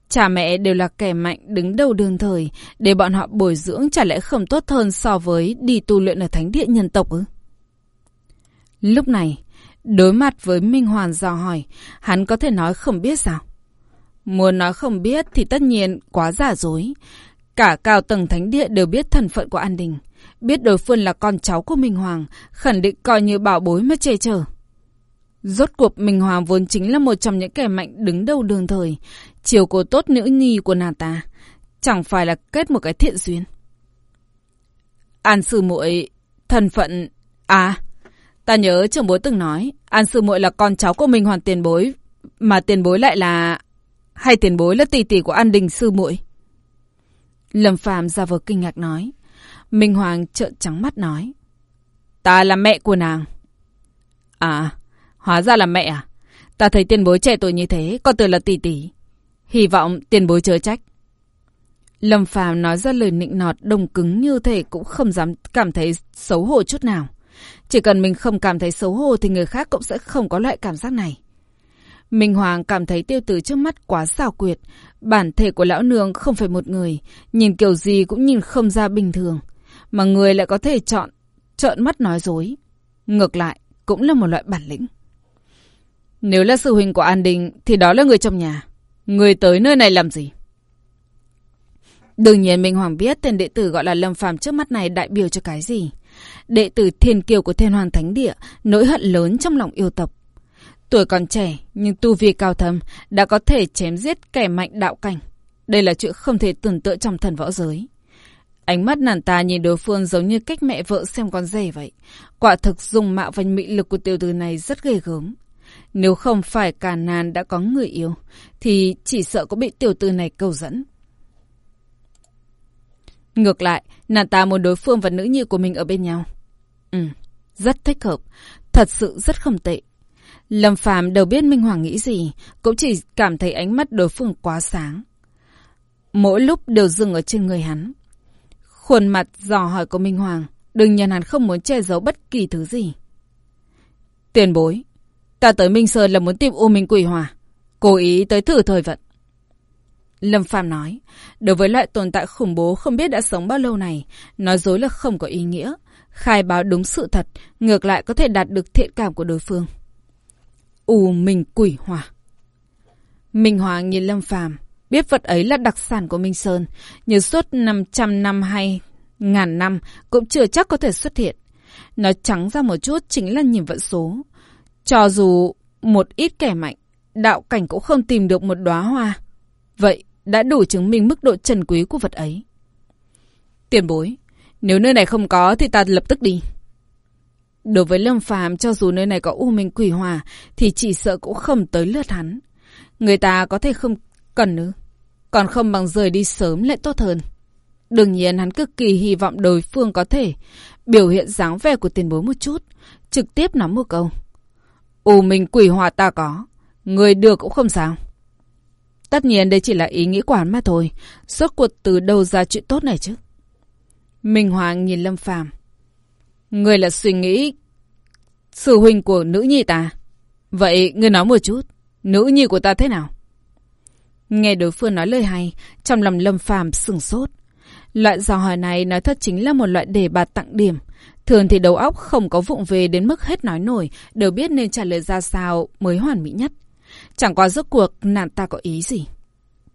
Cha mẹ đều là kẻ mạnh đứng đầu đường thời, để bọn họ bồi dưỡng chả lẽ không tốt hơn so với đi tu luyện ở thánh địa nhân tộc ư? Lúc này, đối mặt với Minh Hoàn dò hỏi, hắn có thể nói không biết sao? Muốn nói không biết thì tất nhiên quá giả dối. Cả cao tầng thánh địa đều biết thần phận của An Đình. Biết đối phương là con cháu của Minh Hoàng, khẳng định coi như bảo bối mà che chở. Rốt cuộc Minh Hoàng vốn chính là một trong những kẻ mạnh đứng đầu đường thời. Chiều cố tốt nữ nhi của nàng ta. Chẳng phải là kết một cái thiện duyên. An sư muội thân phận... À, ta nhớ trưởng bối từng nói, An sư muội là con cháu của Minh Hoàng tiền bối, mà tiền bối lại là... Hay tiền bối là tỷ tỷ của An Đình sư muội Lâm Phàm ra vờ kinh ngạc nói. Minh Hoàng trợn trắng mắt nói. Ta là mẹ của nàng. À, hóa ra là mẹ à? Ta thấy tiền bối trẻ tuổi như thế, con tưởng là tỷ tỷ. Hy vọng tiền bối chớ trách. Lâm Phàm nói ra lời nịnh nọt đồng cứng như thể cũng không dám cảm thấy xấu hổ chút nào. Chỉ cần mình không cảm thấy xấu hổ thì người khác cũng sẽ không có loại cảm giác này. Minh Hoàng cảm thấy tiêu tử trước mắt quá xảo quyệt. Bản thể của lão nương không phải một người. Nhìn kiểu gì cũng nhìn không ra bình thường. Mà người lại có thể chọn, trợn mắt nói dối. Ngược lại, cũng là một loại bản lĩnh. Nếu là sư huynh của An Đình thì đó là người trong nhà. Người tới nơi này làm gì? Đương nhiên Minh Hoàng biết tên đệ tử gọi là Lâm Phàm trước mắt này đại biểu cho cái gì. Đệ tử thiên kiều của thiên hoàng thánh địa, nỗi hận lớn trong lòng yêu tộc. Tuổi còn trẻ, nhưng tu vi cao thâm, đã có thể chém giết kẻ mạnh đạo cảnh. Đây là chuyện không thể tưởng tượng trong thần võ giới. Ánh mắt nàng ta nhìn đối phương giống như cách mẹ vợ xem con rể vậy. Quả thực dùng mạo và mị lực của tiểu tử này rất ghê gớm. Nếu không phải cả nàng đã có người yêu, thì chỉ sợ có bị tiểu tử này câu dẫn. Ngược lại, nàng ta muốn đối phương và nữ nhi của mình ở bên nhau. Ừ, rất thích hợp. Thật sự rất không tệ. Lâm Phàm đâu biết Minh Hoàng nghĩ gì, cũng chỉ cảm thấy ánh mắt đối phương quá sáng. Mỗi lúc đều dừng ở trên người hắn. Khuôn mặt dò hỏi của Minh Hoàng, đừng nhận hắn không muốn che giấu bất kỳ thứ gì. Tiền bối, ta tới Minh Sơn là muốn tìm U Minh Quỷ Hòa, cố ý tới thử thời vận. Lâm Phàm nói, đối với loại tồn tại khủng bố không biết đã sống bao lâu này, nói dối là không có ý nghĩa. Khai báo đúng sự thật, ngược lại có thể đạt được thiện cảm của đối phương. U Minh Quỷ Hòa Minh hòa nhìn Lâm Phàm biết vật ấy là đặc sản của Minh Sơn, nhưng suốt 500 năm hay ngàn năm cũng chưa chắc có thể xuất hiện. Nói trắng ra một chút chính là nhìn vận số. Cho dù một ít kẻ mạnh, đạo cảnh cũng không tìm được một đóa hoa. Vậy đã đủ chứng minh mức độ trần quý của vật ấy. Tiền bối, nếu nơi này không có thì ta lập tức đi. Đối với Lâm Phàm, cho dù nơi này có U Minh Quỷ Hòa, thì chỉ sợ cũng không tới lượt hắn. Người ta có thể không cần nữa. Còn không bằng rời đi sớm lại tốt hơn. Đương nhiên, hắn cực kỳ hy vọng đối phương có thể biểu hiện dáng vẻ của tiền bối một chút. Trực tiếp nói một câu. U Minh Quỷ Hòa ta có. Người được cũng không sao. Tất nhiên đây chỉ là ý nghĩ quản mà thôi. Suốt cuộc từ đâu ra chuyện tốt này chứ? Minh Hoàng nhìn Lâm Phàm Người là suy nghĩ sư huynh của nữ nhi ta. Vậy ngươi nói một chút, nữ nhi của ta thế nào? Nghe đối phương nói lời hay, trong lòng Lâm Phàm sừng sốt. Loại dò hỏi này nói thật chính là một loại đề bạt tặng điểm. Thường thì đầu óc không có vụng về đến mức hết nói nổi, đều biết nên trả lời ra sao mới hoàn mỹ nhất. Chẳng qua rốt cuộc nàng ta có ý gì?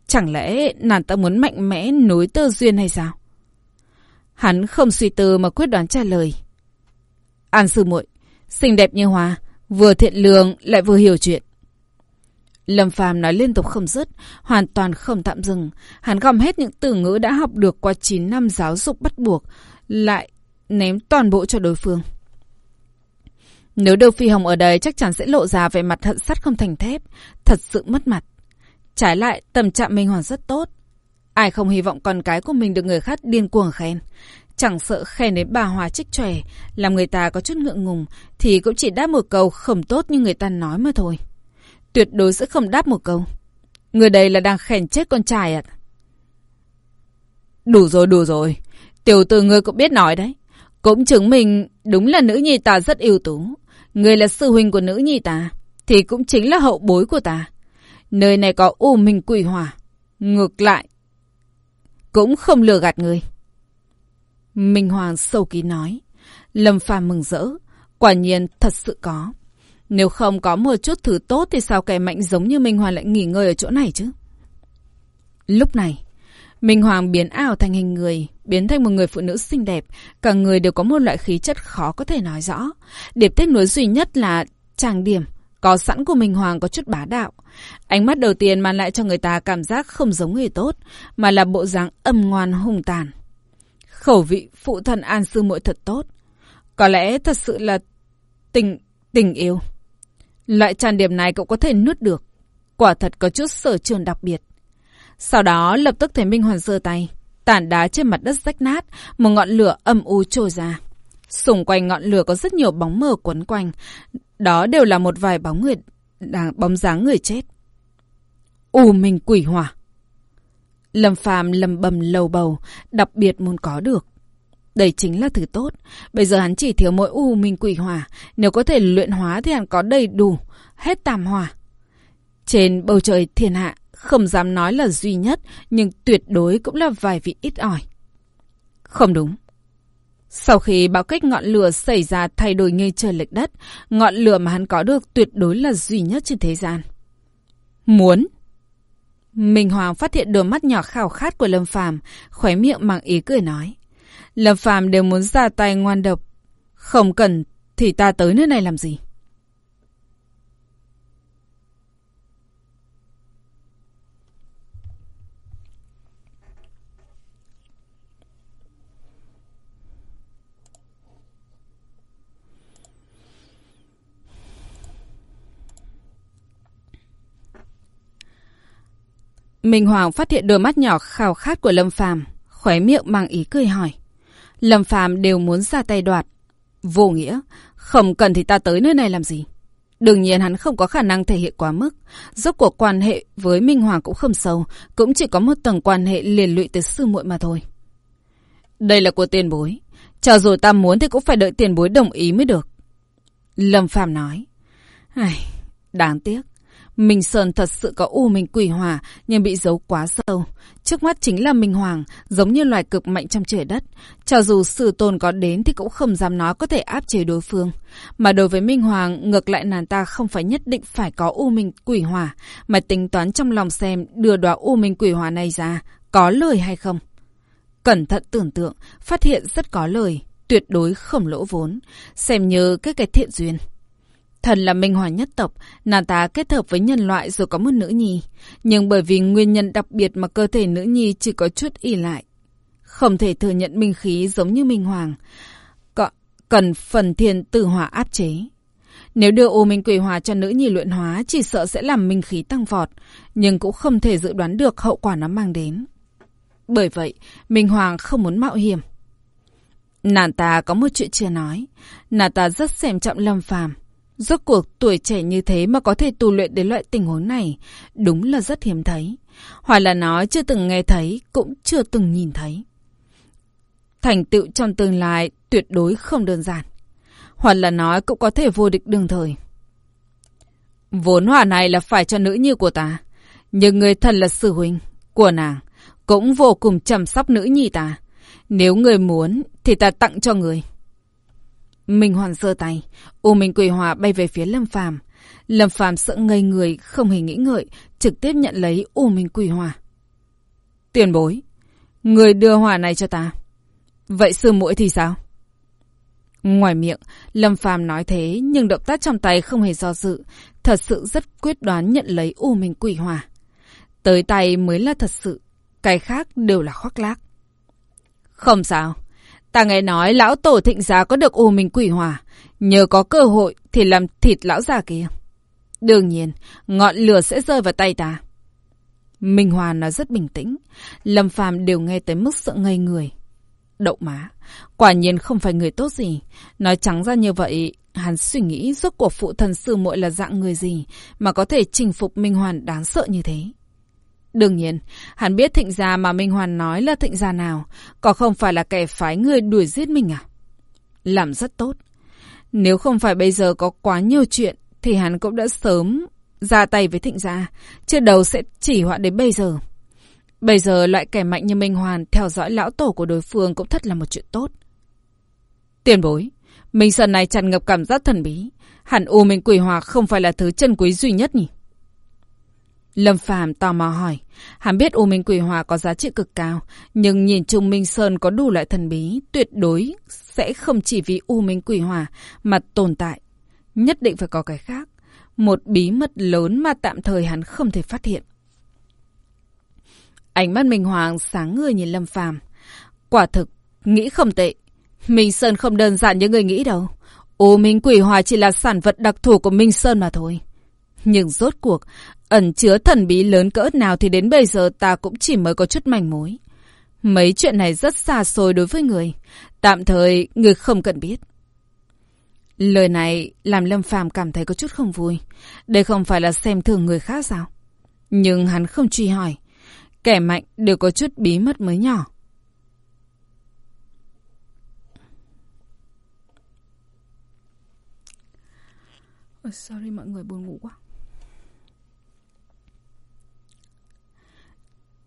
Chẳng lẽ nàng ta muốn mạnh mẽ nối tơ duyên hay sao? Hắn không suy tư mà quyết đoán trả lời. An sư muội, xinh đẹp như hoa, vừa thiện lương lại vừa hiểu chuyện. Lâm Phàm nói liên tục không dứt, hoàn toàn không tạm dừng. Hắn gom hết những từ ngữ đã học được qua 9 năm giáo dục bắt buộc, lại ném toàn bộ cho đối phương. Nếu Đô Phi Hồng ở đây chắc chắn sẽ lộ ra về mặt hận sắt không thành thép, thật sự mất mặt. Trái lại, tâm trạng Minh Hoàng rất tốt. Ai không hy vọng con cái của mình được người khác điên cuồng khen. Chẳng sợ khen đến bà Hòa trích trẻ, làm người ta có chút ngượng ngùng, thì cũng chỉ đáp một câu không tốt như người ta nói mà thôi. Tuyệt đối sẽ không đáp một câu. Người đây là đang khen chết con trai ạ. Đủ rồi, đủ rồi. Tiểu tử ngươi cũng biết nói đấy. Cũng chứng minh đúng là nữ nhi ta rất ưu tú. Người là sư huynh của nữ nhi ta, thì cũng chính là hậu bối của ta. Nơi này có u minh quỷ hỏa. Ngược lại, cũng không lừa gạt người. Minh Hoàng sâu ký nói. Lâm Phàm mừng rỡ. Quả nhiên thật sự có. Nếu không có một chút thứ tốt thì sao kẻ mạnh giống như Minh Hoàng lại nghỉ ngơi ở chỗ này chứ? Lúc này, Minh Hoàng biến ảo thành hình người, biến thành một người phụ nữ xinh đẹp. Cả người đều có một loại khí chất khó có thể nói rõ. Điểm tiếc nuối duy nhất là trang điểm, có sẵn của Minh Hoàng có chút bá đạo. Ánh mắt đầu tiên mang lại cho người ta cảm giác không giống người tốt, mà là bộ dáng âm ngoan hung tàn. Khẩu vị phụ thần an sư muội thật tốt. Có lẽ thật sự là tình tình yêu. Loại tràn điểm này cậu có thể nuốt được. Quả thật có chút sở trường đặc biệt. Sau đó lập tức thấy Minh hoàn giơ tay. Tản đá trên mặt đất rách nát, một ngọn lửa âm u trôi ra. Xung quanh ngọn lửa có rất nhiều bóng mờ quấn quanh. Đó đều là một vài bóng người, à, bóng dáng người chết. U minh quỷ hỏa. Lâm phàm lầm bầm lầu bầu, đặc biệt muốn có được. Đây chính là thứ tốt. Bây giờ hắn chỉ thiếu mỗi u minh quỷ hỏa. Nếu có thể luyện hóa thì hắn có đầy đủ, hết tam hỏa. Trên bầu trời thiên hạ, không dám nói là duy nhất, nhưng tuyệt đối cũng là vài vị ít ỏi. Không đúng. Sau khi bão kích ngọn lửa xảy ra thay đổi ngay trời lệch đất, ngọn lửa mà hắn có được tuyệt đối là duy nhất trên thế gian. Muốn. Minh Hoàng phát hiện đôi mắt nhỏ khảo khát của Lâm Phàm, khóe miệng mang ý cười nói. Lâm Phàm đều muốn ra tay ngoan độc. Không cần thì ta tới nơi này làm gì? Minh Hoàng phát hiện đôi mắt nhỏ khao khát của Lâm Phàm, khóe miệng mang ý cười hỏi. Lâm Phàm đều muốn ra tay đoạt. Vô nghĩa, không cần thì ta tới nơi này làm gì? Đương nhiên hắn không có khả năng thể hiện quá mức. Rốt cuộc quan hệ với Minh Hoàng cũng không sâu, cũng chỉ có một tầng quan hệ liền lụy tới sư muội mà thôi. Đây là của tiền bối. Cho dù ta muốn thì cũng phải đợi tiền bối đồng ý mới được. Lâm Phàm nói. Ai, đáng tiếc. Minh Sơn thật sự có u minh quỷ hỏa nhưng bị giấu quá sâu. Trước mắt chính là Minh Hoàng, giống như loài cực mạnh trong trời đất. Cho dù sự tôn có đến thì cũng không dám nói có thể áp chế đối phương. Mà đối với Minh Hoàng, ngược lại nàng ta không phải nhất định phải có u minh quỷ hỏa, mà tính toán trong lòng xem đưa đóa u minh quỷ hỏa này ra, có lời hay không. Cẩn thận tưởng tượng, phát hiện rất có lời, tuyệt đối không lỗ vốn, xem như cái cái thiện duyên. Thần là minh hoàng nhất tộc, nàng ta kết hợp với nhân loại rồi có một nữ nhi. Nhưng bởi vì nguyên nhân đặc biệt mà cơ thể nữ nhi chỉ có chút y lại. Không thể thừa nhận minh khí giống như minh hoàng. C cần phần thiên tử hỏa áp chế. Nếu đưa ô minh quỷ hòa cho nữ nhi luyện hóa chỉ sợ sẽ làm minh khí tăng vọt. Nhưng cũng không thể dự đoán được hậu quả nó mang đến. Bởi vậy, Minh Hoàng không muốn mạo hiểm. Nàng ta có một chuyện chưa nói. Nàng ta rất xem trọng Lâm Phàm Rốt cuộc tuổi trẻ như thế mà có thể tu luyện đến loại tình huống này, đúng là rất hiếm thấy. Hoặc là nói chưa từng nghe thấy, cũng chưa từng nhìn thấy. Thành tựu trong tương lai tuyệt đối không đơn giản. Hoặc là nói cũng có thể vô địch đương thời. Vốn hỏa này là phải cho nữ như của ta. Nhưng người thần là sư huynh của nàng, cũng vô cùng chăm sóc nữ nhi ta. Nếu người muốn thì ta tặng cho người. Minh Hoàn giơ tay, U Minh Quỷ Hỏa bay về phía Lâm Phàm. Lâm Phàm sợ ngây người, không hề nghĩ ngợi, trực tiếp nhận lấy U Minh Quỷ Hỏa. Tiền bối, người đưa hỏa này cho ta. Vậy sư muội thì sao? Ngoài miệng, Lâm Phàm nói thế, nhưng động tác trong tay không hề do dự, thật sự rất quyết đoán nhận lấy U Minh Quỷ Hỏa. Tới tay mới là thật sự, cái khác đều là khoác lác. Không sao. Ta nghe nói lão tổ thịnh giá có được u minh quỷ hỏa. Nhờ có cơ hội thì làm thịt lão già kia. Đương nhiên, ngọn lửa sẽ rơi vào tay ta. Minh Hoàn nói rất bình tĩnh. Lâm Phàm đều nghe tới mức sợ ngây người. Đậu má. Quả nhiên không phải người tốt gì. Nói trắng ra như vậy, hắn suy nghĩ rốt cuộc phụ thần sư muội là dạng người gì mà có thể chinh phục Minh Hoàn đáng sợ như thế. Đương nhiên, hắn biết thịnh gia mà Minh Hoàn nói là thịnh gia nào, có không phải là kẻ phái người đuổi giết mình à? Làm rất tốt. Nếu không phải bây giờ có quá nhiều chuyện, thì hắn cũng đã sớm ra tay với thịnh gia, chưa đầu sẽ chỉ họa đến bây giờ. Bây giờ loại kẻ mạnh như Minh Hoàn theo dõi lão tổ của đối phương cũng thật là một chuyện tốt. Tiền bối, Minh Sơn này tràn ngập cảm giác thần bí. Hẳn U Minh Quỷ Hòa không phải là thứ chân quý duy nhất nhỉ? Lâm Phàm tò mò hỏi. Hắn biết U Minh Quỷ Hòa có giá trị cực cao, nhưng nhìn chung Minh Sơn có đủ loại thần bí, tuyệt đối sẽ không chỉ vì U Minh Quỷ Hòa mà tồn tại. Nhất định phải có cái khác. Một bí mật lớn mà tạm thời hắn không thể phát hiện. Ánh mắt Minh Hoàng sáng người nhìn Lâm Phàm Quả thực, nghĩ không tệ. Minh Sơn không đơn giản như người nghĩ đâu. u Minh Quỷ Hòa chỉ là sản vật đặc thù của Minh Sơn mà thôi. Nhưng rốt cuộc, ẩn chứa thần bí lớn cỡ nào thì đến bây giờ ta cũng chỉ mới có chút manh mối. Mấy chuyện này rất xa xôi đối với người. Tạm thời, người không cần biết. Lời này làm Lâm Phàm cảm thấy có chút không vui. Đây không phải là xem thường người khác sao? Nhưng hắn không truy hỏi. Kẻ mạnh đều có chút bí mật mới nhỏ. Oh, sorry mọi người buồn ngủ quá.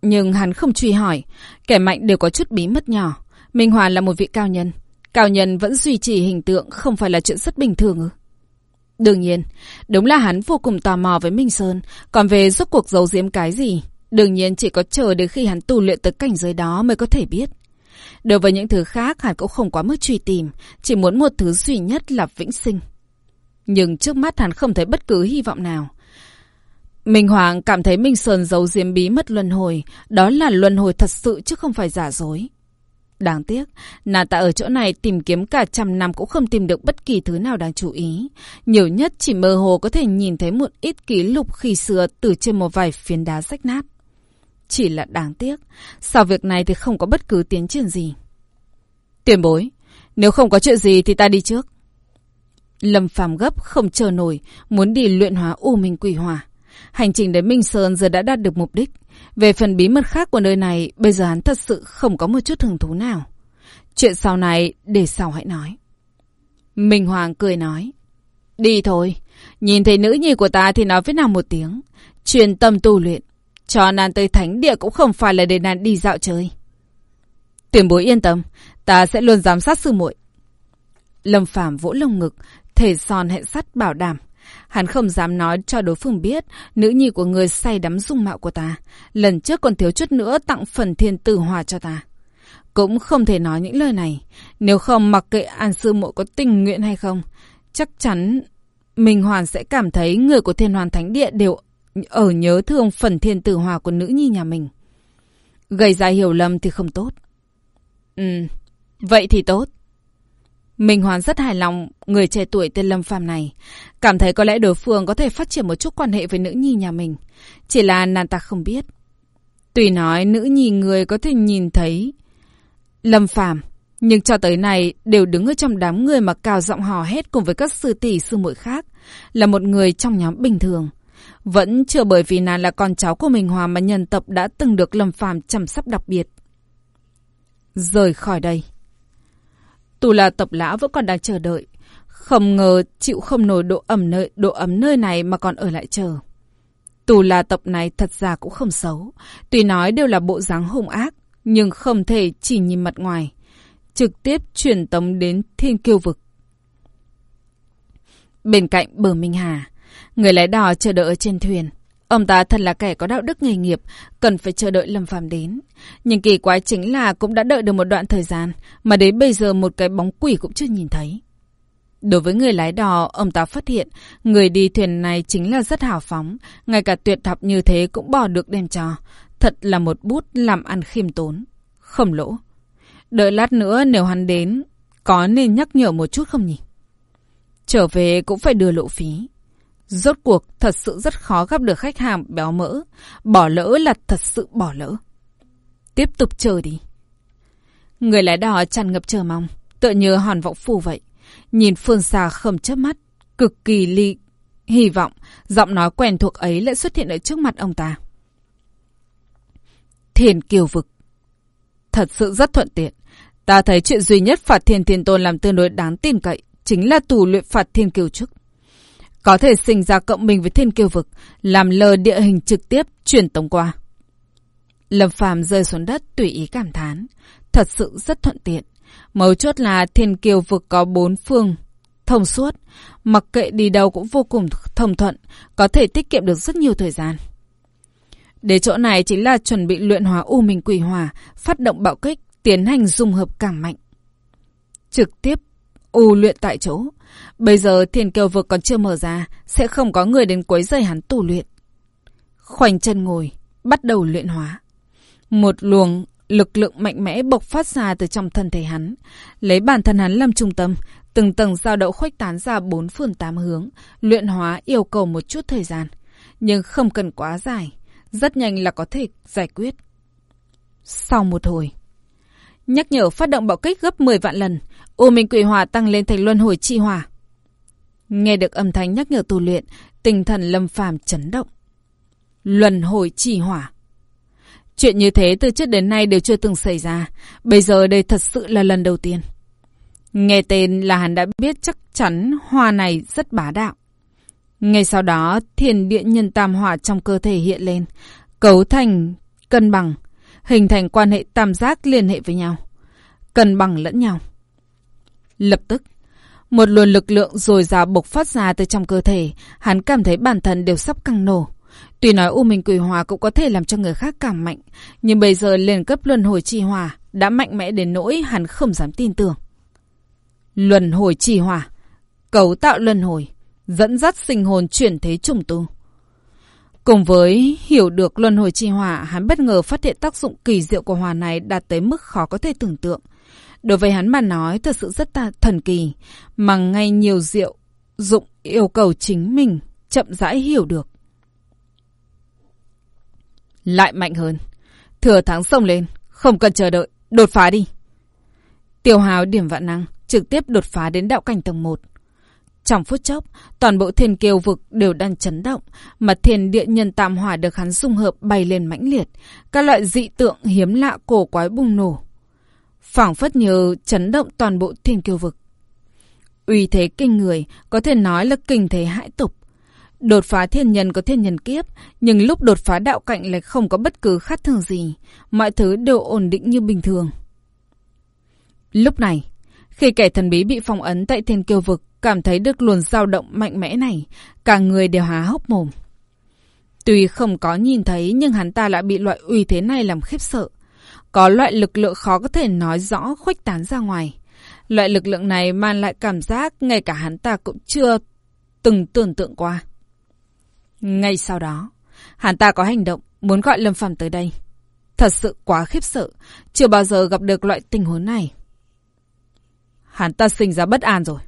Nhưng hắn không truy hỏi. Kẻ mạnh đều có chút bí mật nhỏ. Minh Hòa là một vị cao nhân. Cao nhân vẫn duy trì hình tượng không phải là chuyện rất bình thường ư? Đương nhiên, đúng là hắn vô cùng tò mò với Minh Sơn. Còn về rốt cuộc giấu giếm cái gì? Đương nhiên chỉ có chờ đến khi hắn tu luyện tới cảnh giới đó mới có thể biết. Đối với những thứ khác hắn cũng không quá mức truy tìm. Chỉ muốn một thứ duy nhất là vĩnh sinh. Nhưng trước mắt hắn không thấy bất cứ hy vọng nào. Minh Hoàng cảm thấy Minh Sơn giấu diếm bí mất luân hồi. Đó là luân hồi thật sự chứ không phải giả dối. Đáng tiếc, nàng ta ở chỗ này tìm kiếm cả trăm năm cũng không tìm được bất kỳ thứ nào đáng chú ý. Nhiều nhất chỉ mơ hồ có thể nhìn thấy một ít ký lục khi xưa từ trên một vài phiến đá rách nát. Chỉ là đáng tiếc, sau việc này thì không có bất cứ tiến triển gì. Tiền bối, nếu không có chuyện gì thì ta đi trước. Lâm phàm gấp, không chờ nổi, muốn đi luyện hóa U Minh Quỷ Hỏa. Hành trình đến Minh Sơn giờ đã đạt được mục đích. Về phần bí mật khác của nơi này, bây giờ hắn thật sự không có một chút hứng thú nào. Chuyện sau này, để sau hãy nói. Minh Hoàng cười nói. Đi thôi, nhìn thấy nữ nhi của ta thì nói với nàng một tiếng. Truyền tâm tu luyện. Cho nàng tới thánh địa cũng không phải là để nàng đi dạo chơi. Tuyển bối yên tâm, ta sẽ luôn giám sát sư muội. Lâm Phàm vỗ lồng ngực, thể son hẹn sắt bảo đảm. Hắn không dám nói cho đối phương biết nữ nhi của người say đắm dung mạo của ta. Lần trước còn thiếu chút nữa tặng phần thiên tử hòa cho ta. Cũng không thể nói những lời này. Nếu không mặc kệ An Sư Mộ có tình nguyện hay không, chắc chắn Minh Hoàn sẽ cảm thấy người của Thiên Hoàn Thánh Địa đều ở nhớ thương phần thiên tử hòa của nữ nhi nhà mình. Gây ra hiểu lầm thì không tốt. Ừ, vậy thì tốt. Minh Hoàn rất hài lòng, người trẻ tuổi tên Lâm Phàm này. Cảm thấy có lẽ đối phương có thể phát triển một chút quan hệ với nữ nhi nhà mình. Chỉ là nàng ta không biết. Tùy nói nữ nhi người có thể nhìn thấy Lâm Phàm, nhưng cho tới nay đều đứng ở trong đám người mà cao giọng hò hét cùng với các sư tỷ, sư muội khác. Là một người trong nhóm bình thường. Vẫn chưa bởi vì nàng là con cháu của Minh Hòa mà nhân tập đã từng được Lâm Phàm chăm sóc đặc biệt. Rời khỏi đây. Tù là tộc lão vẫn còn đang chờ đợi. Không ngờ chịu không nổi độ ẩm nơi, độ ấm nơi này mà còn ở lại chờ. Tù là tộc này thật ra cũng không xấu. Tuy nói đều là bộ dáng hung ác, nhưng không thể chỉ nhìn mặt ngoài. Trực tiếp truyền tống đến thiên kiêu vực. Bên cạnh bờ Minh Hà, người lái đò chờ đợi ở trên thuyền. Ông ta thật là kẻ có đạo đức nghề nghiệp, cần phải chờ đợi Lâm Phàm đến. Nhưng kỳ quái chính là cũng đã đợi được một đoạn thời gian, mà đến bây giờ một cái bóng quỷ cũng chưa nhìn thấy. Đối với người lái đò, ông ta phát hiện người đi thuyền này chính là rất hào phóng, ngay cả tuyệt học như thế cũng bỏ được đem cho. Thật là một bút làm ăn khiêm tốn, không lỗ. Đợi lát nữa nếu hắn đến, có nên nhắc nhở một chút không nhỉ? Trở về cũng phải đưa lộ phí. Rốt cuộc thật sự rất khó gặp được khách hàng béo mỡ. Bỏ lỡ là thật sự bỏ lỡ. Tiếp tục chờ đi. Người lái đò tràn ngập chờ mong, tựa như hòn vọng phù vậy. Nhìn phương xa không chớp mắt, cực kỳ ly... Hy vọng giọng nói quen thuộc ấy lại xuất hiện ở trước mặt ông ta. Thiền kiều vực. Thật sự rất thuận tiện. Ta thấy chuyện duy nhất phạt thiên thiên tôn làm tương đối đáng tin cậy chính là tù luyện phạt thiên kiều chức. Có thể sinh ra cộng minh với thiên kiêu vực, làm lờ địa hình trực tiếp truyền tống qua. Lâm Phàm rơi xuống đất tùy ý cảm thán. Thật sự rất thuận tiện. Mấu chốt là thiên kiêu vực có bốn phương thông suốt, mặc kệ đi đâu cũng vô cùng thông thuận, có thể tiết kiệm được rất nhiều thời gian. Để chỗ này chính là chuẩn bị luyện hóa U Minh Quỷ Hòa, phát động bạo kích, tiến hành dung hợp càng mạnh. Trực tiếp u luyện tại chỗ. Bây giờ thiên kiều vực còn chưa mở ra, sẽ không có người đến quấy rầy hắn tu luyện. Khoanh chân ngồi, bắt đầu luyện hóa. Một luồng lực lượng mạnh mẽ bộc phát ra từ trong thân thể hắn, lấy bản thân hắn làm trung tâm, từng tầng dao đậu khuếch tán ra bốn phương tám hướng, luyện hóa yêu cầu một chút thời gian, nhưng không cần quá dài, rất nhanh là có thể giải quyết. Sau một hồi, nhắc nhở phát động bạo kích gấp 10 vạn lần, U Minh Quỷ Hỏa tăng lên thành luân hồi chi hỏa. Nghe được âm thanh nhắc nhở tu luyện, tinh thần Lâm Phàm chấn động. Luân hồi chi hỏa. Chuyện như thế từ trước đến nay đều chưa từng xảy ra, bây giờ đây thật sự là lần đầu tiên. Nghe tên là hắn đã biết chắc chắn hoa này rất bá đạo. Ngay sau đó, thiền điện nhân tam hỏa trong cơ thể hiện lên, cấu thành cân bằng, hình thành quan hệ tam giác liên hệ với nhau, cân bằng lẫn nhau. Lập tức, một luồng lực lượng dồi dào bộc phát ra từ trong cơ thể, hắn cảm thấy bản thân đều sắp căng nổ. Tuy nói U Minh Quỷ Hòa cũng có thể làm cho người khác cảm mạnh, nhưng bây giờ lên cấp luân hồi chi hòa đã mạnh mẽ đến nỗi hắn không dám tin tưởng. Luân hồi chi hòa, cấu tạo luân hồi, dẫn dắt sinh hồn chuyển thế trùng tu. Cùng với hiểu được luân hồi chi hòa, hắn bất ngờ phát hiện tác dụng kỳ diệu của hỏa này đạt tới mức khó có thể tưởng tượng. Đối với hắn mà nói thật sự rất thần kỳ, mà ngay nhiều diệu dụng yêu cầu chính mình chậm rãi hiểu được. Lại mạnh hơn. Thừa thắng sông lên, không cần chờ đợi, đột phá đi. Tiêu hào điểm vạn năng, trực tiếp đột phá đến đạo cảnh tầng 1. Trong phút chốc, toàn bộ thiên kiều vực đều đang chấn động, mà thiên địa nhân tam hỏa được hắn dung hợp bay lên mãnh liệt, các loại dị tượng hiếm lạ cổ quái bùng nổ. phảng phất như chấn động toàn bộ thiên kiều vực. Uy thế kinh người, có thể nói là kinh thế hãi tục. Đột phá thiên nhân có thiên nhân kiếp, nhưng lúc đột phá đạo cạnh lại không có bất cứ khác thường gì. Mọi thứ đều ổn định như bình thường. Lúc này, khi kẻ thần bí bị phong ấn tại thiên kiêu vực, cảm thấy được luồn dao động mạnh mẽ này, cả người đều há hốc mồm. Tuy không có nhìn thấy nhưng hắn ta lại bị loại uy thế này làm khiếp sợ. Có loại lực lượng khó có thể nói rõ khuếch tán ra ngoài. Loại lực lượng này mang lại cảm giác ngay cả hắn ta cũng chưa từng tưởng tượng qua. Ngay sau đó, hắn ta có hành động muốn gọi Lâm Phàm tới đây. Thật sự quá khiếp sợ, chưa bao giờ gặp được loại tình huống này. Hắn ta sinh ra bất an rồi.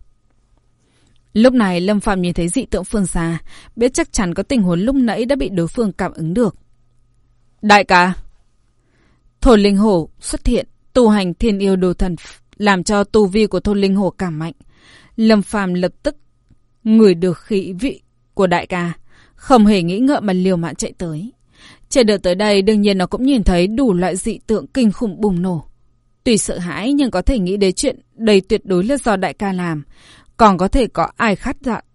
Lúc này Lâm Phạm nhìn thấy dị tượng phương xa, biết chắc chắn có tình huống lúc nãy đã bị đối phương cảm ứng được. Đại ca! Thổ linh hổ xuất hiện, tu hành thiên yêu đồ thần, làm cho tu vi của thôn linh hổ cảm mạnh. Lâm Phạm lập tức ngửi được khí vị của đại ca, không hề nghĩ ngợi mà liều mạng chạy tới. Trên được tới đây đương nhiên nó cũng nhìn thấy đủ loại dị tượng kinh khủng bùng nổ. Tuy sợ hãi nhưng có thể nghĩ đến chuyện đây tuyệt đối là do đại ca làm. Còn có thể có ai khát dặn. Dạ?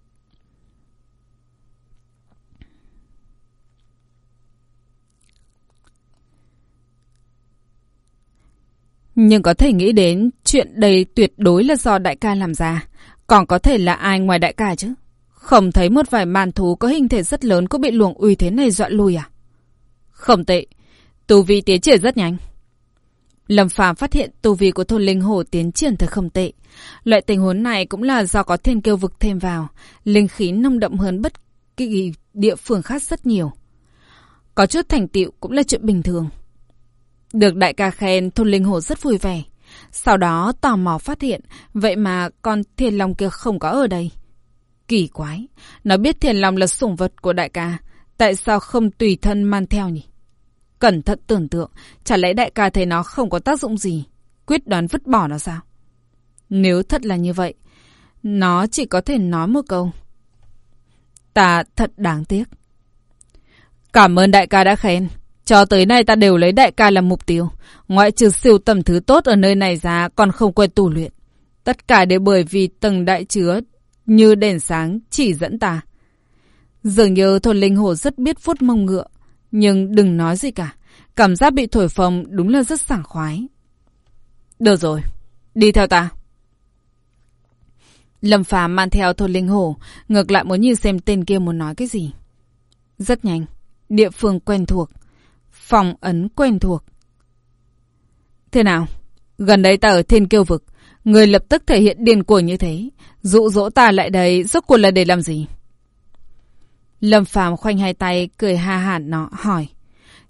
Nhưng có thể nghĩ đến chuyện đây tuyệt đối là do đại ca làm ra. Còn có thể là ai ngoài đại ca chứ? Không thấy một vài màn thú có hình thể rất lớn có bị luồng uy thế này dọa lui à? Không tệ. Tu vi tiến triển rất nhanh. Lâm Phàm phát hiện tu vi của thôn linh hồ tiến triển thật không tệ. Loại tình huống này cũng là do có thiên kiêu vực thêm vào, linh khí nông đậm hơn bất kỳ địa phương khác rất nhiều. Có chút thành tựu cũng là chuyện bình thường. Được đại ca khen, thôn linh hồ rất vui vẻ. Sau đó tò mò phát hiện, vậy mà con thiên long kia không có ở đây. Kỳ quái, nó biết thiên long là sủng vật của đại ca, tại sao không tùy thân mang theo nhỉ? Cẩn thận tưởng tượng, chả lẽ đại ca thấy nó không có tác dụng gì, quyết đoán vứt bỏ nó sao? Nếu thật là như vậy, nó chỉ có thể nói một câu. Ta thật đáng tiếc. Cảm ơn đại ca đã khen. Cho tới nay ta đều lấy đại ca làm mục tiêu. Ngoại trừ siêu tầm thứ tốt ở nơi này ra còn không quên tu luyện. Tất cả đều bởi vì tầng đại chứa như đèn sáng chỉ dẫn ta. Dường như thôn linh hồ rất biết vuốt mông ngựa. Nhưng đừng nói gì cả. Cảm giác bị thổi phồng đúng là rất sảng khoái. Được rồi. Đi theo ta. Lâm Phàm mang theo thôn linh hổ, ngược lại muốn nhìn xem tên kia muốn nói cái gì. Rất nhanh, địa phương quen thuộc, phòng ấn quen thuộc. Thế nào? Gần đây ta ở thiên kiêu vực, Người lập tức thể hiện điên cuồng như thế. Dụ dỗ ta lại đây, rốt cuộc là để làm gì? Lâm Phàm khoanh hai tay, cười ha hàn nó, hỏi.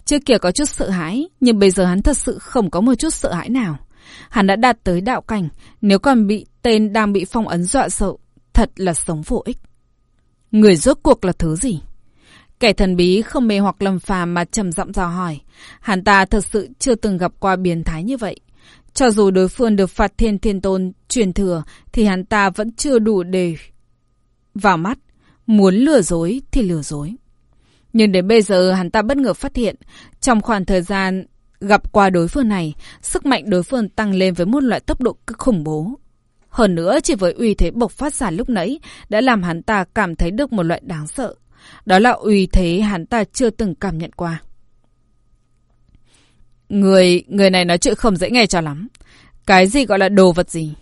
Trước kia có chút sợ hãi, nhưng bây giờ hắn thật sự không có một chút sợ hãi nào. Hắn đã đạt tới đạo cảnh, nếu còn bị tên đang bị phong ấn dọa sợ, thật là sống vô ích. Người rốt cuộc là thứ gì? Kẻ thần bí không mê hoặc Lâm Phàm mà trầm giọng dò hỏi. Hắn ta thật sự chưa từng gặp qua biến thái như vậy. Cho dù đối phương được phạt thiên thiên tôn truyền thừa thì hắn ta vẫn chưa đủ để vào mắt. Muốn lừa dối thì lừa dối. Nhưng đến bây giờ hắn ta bất ngờ phát hiện trong khoảng thời gian gặp qua đối phương này, sức mạnh đối phương tăng lên với một loại tốc độ cực khủng bố. Hơn nữa chỉ với uy thế bộc phát ra lúc nãy đã làm hắn ta cảm thấy được một loại đáng sợ. Đó là uy thế hắn ta chưa từng cảm nhận qua. Người, người này nói chuyện không dễ nghe cho lắm. Cái gì gọi là đồ vật gì?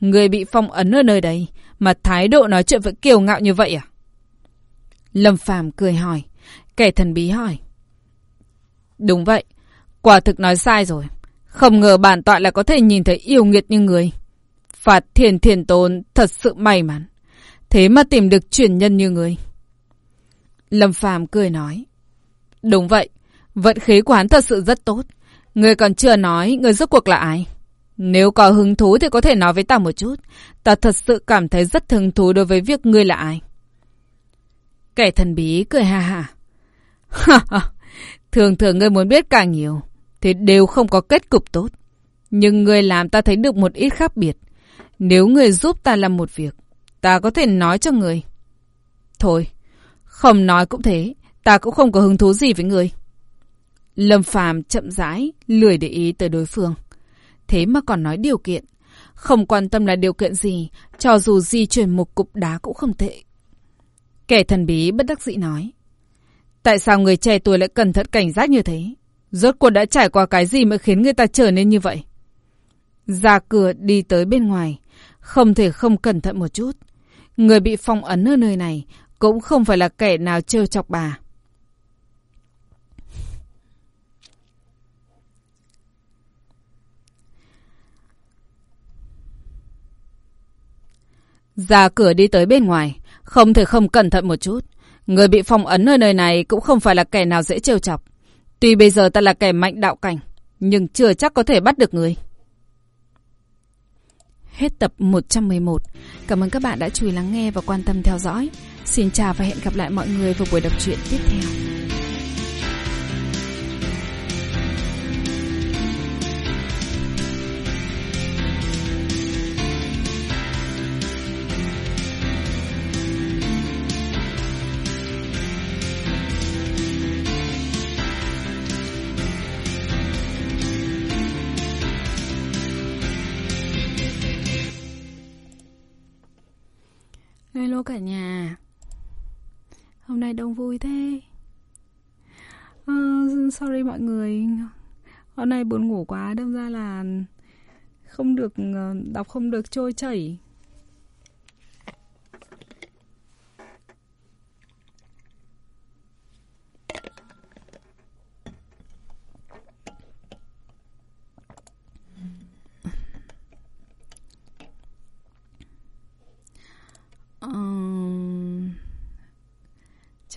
Người bị phong ấn ở nơi đây, mà thái độ nói chuyện vẫn kiêu ngạo như vậy à? Lâm Phàm cười hỏi. Kẻ thần bí hỏi. Đúng vậy. Quả thực nói sai rồi. Không ngờ bản tọa lại có thể nhìn thấy yêu nghiệt như người. Phạt thiền thiền tốn thật sự may mắn. Thế mà tìm được truyền nhân như người. Lâm Phàm cười nói. Đúng vậy. Vận khí quán thật sự rất tốt. Người còn chưa nói người rốt cuộc là ai. Nếu có hứng thú thì có thể nói với ta một chút. Ta thật sự cảm thấy rất hứng thú đối với việc ngươi là ai. Kẻ thần bí cười ha ha. thường thường ngươi muốn biết càng nhiều thì đều không có kết cục tốt. Nhưng ngươi làm ta thấy được một ít khác biệt. Nếu ngươi giúp ta làm một việc, ta có thể nói cho ngươi. Thôi, không nói cũng thế, ta cũng không có hứng thú gì với ngươi. Lâm Phàm chậm rãi, lười để ý tới đối phương. Thế mà còn nói điều kiện. Không quan tâm là điều kiện gì, cho dù di chuyển một cục đá cũng không tệ. Kẻ thần bí bất đắc dĩ nói. Tại sao người trẻ tuổi lại cẩn thận cảnh giác như thế? Rốt cuộc đã trải qua cái gì mà khiến người ta trở nên như vậy? Ra cửa đi tới bên ngoài, không thể không cẩn thận một chút. Người bị phong ấn ở nơi này cũng không phải là kẻ nào trêu chọc bà. Ra cửa đi tới bên ngoài, không thể không cẩn thận một chút. Người bị phong ấn ở nơi này cũng không phải là kẻ nào dễ trêu chọc. Tuy bây giờ ta là kẻ mạnh đạo cảnh, nhưng chưa chắc có thể bắt được người. Hết tập 111. Cảm ơn các bạn đã chú ý lắng nghe và quan tâm theo dõi. Xin chào và hẹn gặp lại mọi người vào buổi đọc truyện tiếp theo. Cả nhà. Hôm nay đông vui thế. Uh, Sorry mọi người. Hôm nay buồn ngủ quá Đâm ra là Không được ờ, Đọc không được trôi chảy.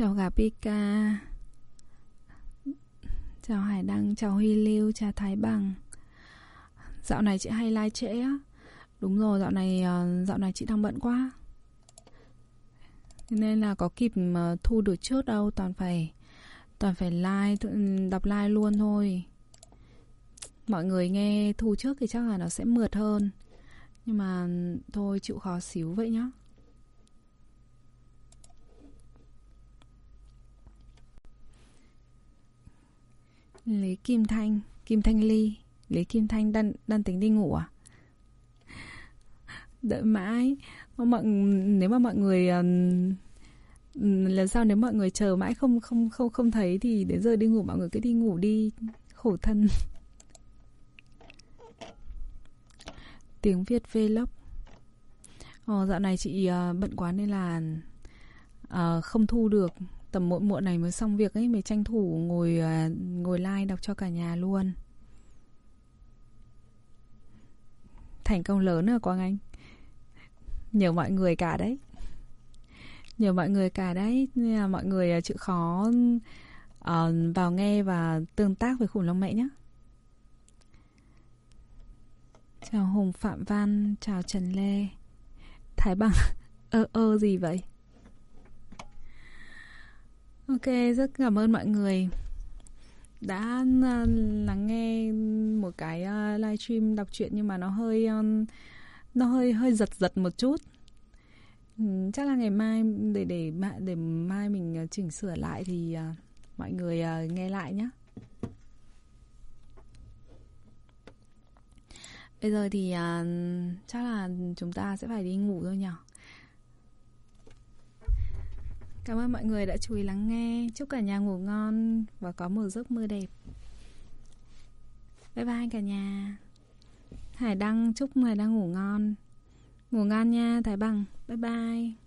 Chào gặp Pika. Chào Hải Đăng, chào Huy Lưu, chào Thái Bằng. Dạo này chị hay like trễ á. Đúng rồi, dạo này ờ, dạo này chị đang bận quá. Nên là có kịp ờ, thu được trước đâu Toàn phải Toàn phải like, đọc like luôn thôi. Mọi người nghe thu trước thì chắc là nó sẽ mượt hơn. Nhưng mà thôi chịu khó xíu vậy nhá. Lý Kim Thanh Kim Thanh Ly Lý Kim Thanh đang, đang tính đi ngủ à? Đợi mãi. Mọi, Nếu mà mọi người um, Lần sau nếu mọi người chờ mãi không không không không thấy Thì đến giờ đi ngủ mọi người cứ đi ngủ đi Khổ thân. Tiếng Việt Vlog Ồ, dạo này chị uh, bận quá nên là uh, không thu được tầm muộn muộn này mới xong việc ấy mới tranh thủ ngồi à, ngồi like đọc cho cả nhà luôn thành công lớn rồi Quang Anh. Nhờ mọi người cả đấy. Nhờ mọi người cả đấy. Nên là mọi người à, chịu khó uh, vào nghe và tương tác với khủng long mẹ nhé. Chào Hùng Phạm Văn, chào Trần Lê. Thái Bằng, ơ ơ gì vậy? Ok, rất cảm ơn mọi người đã à, lắng nghe một cái à, uh, livestream đọc truyện nhưng mà nó hơi um, nó hơi hơi giật giật một chút. Ừ, chắc là ngày mai để để để mai mình chỉnh sửa lại thì uh, mọi người uh, nghe lại nhé. Bây giờ thì uh, chắc là chúng ta sẽ phải đi ngủ thôi nhỉ. Cảm ơn mọi người đã chú ý lắng nghe. Chúc cả nhà ngủ ngon và có một giấc mơ đẹp. Bye bye cả nhà. Hải Đăng, chúc Hải Đăng ngủ ngon. Ngủ ngon nha, Thái Bằng. Bye bye.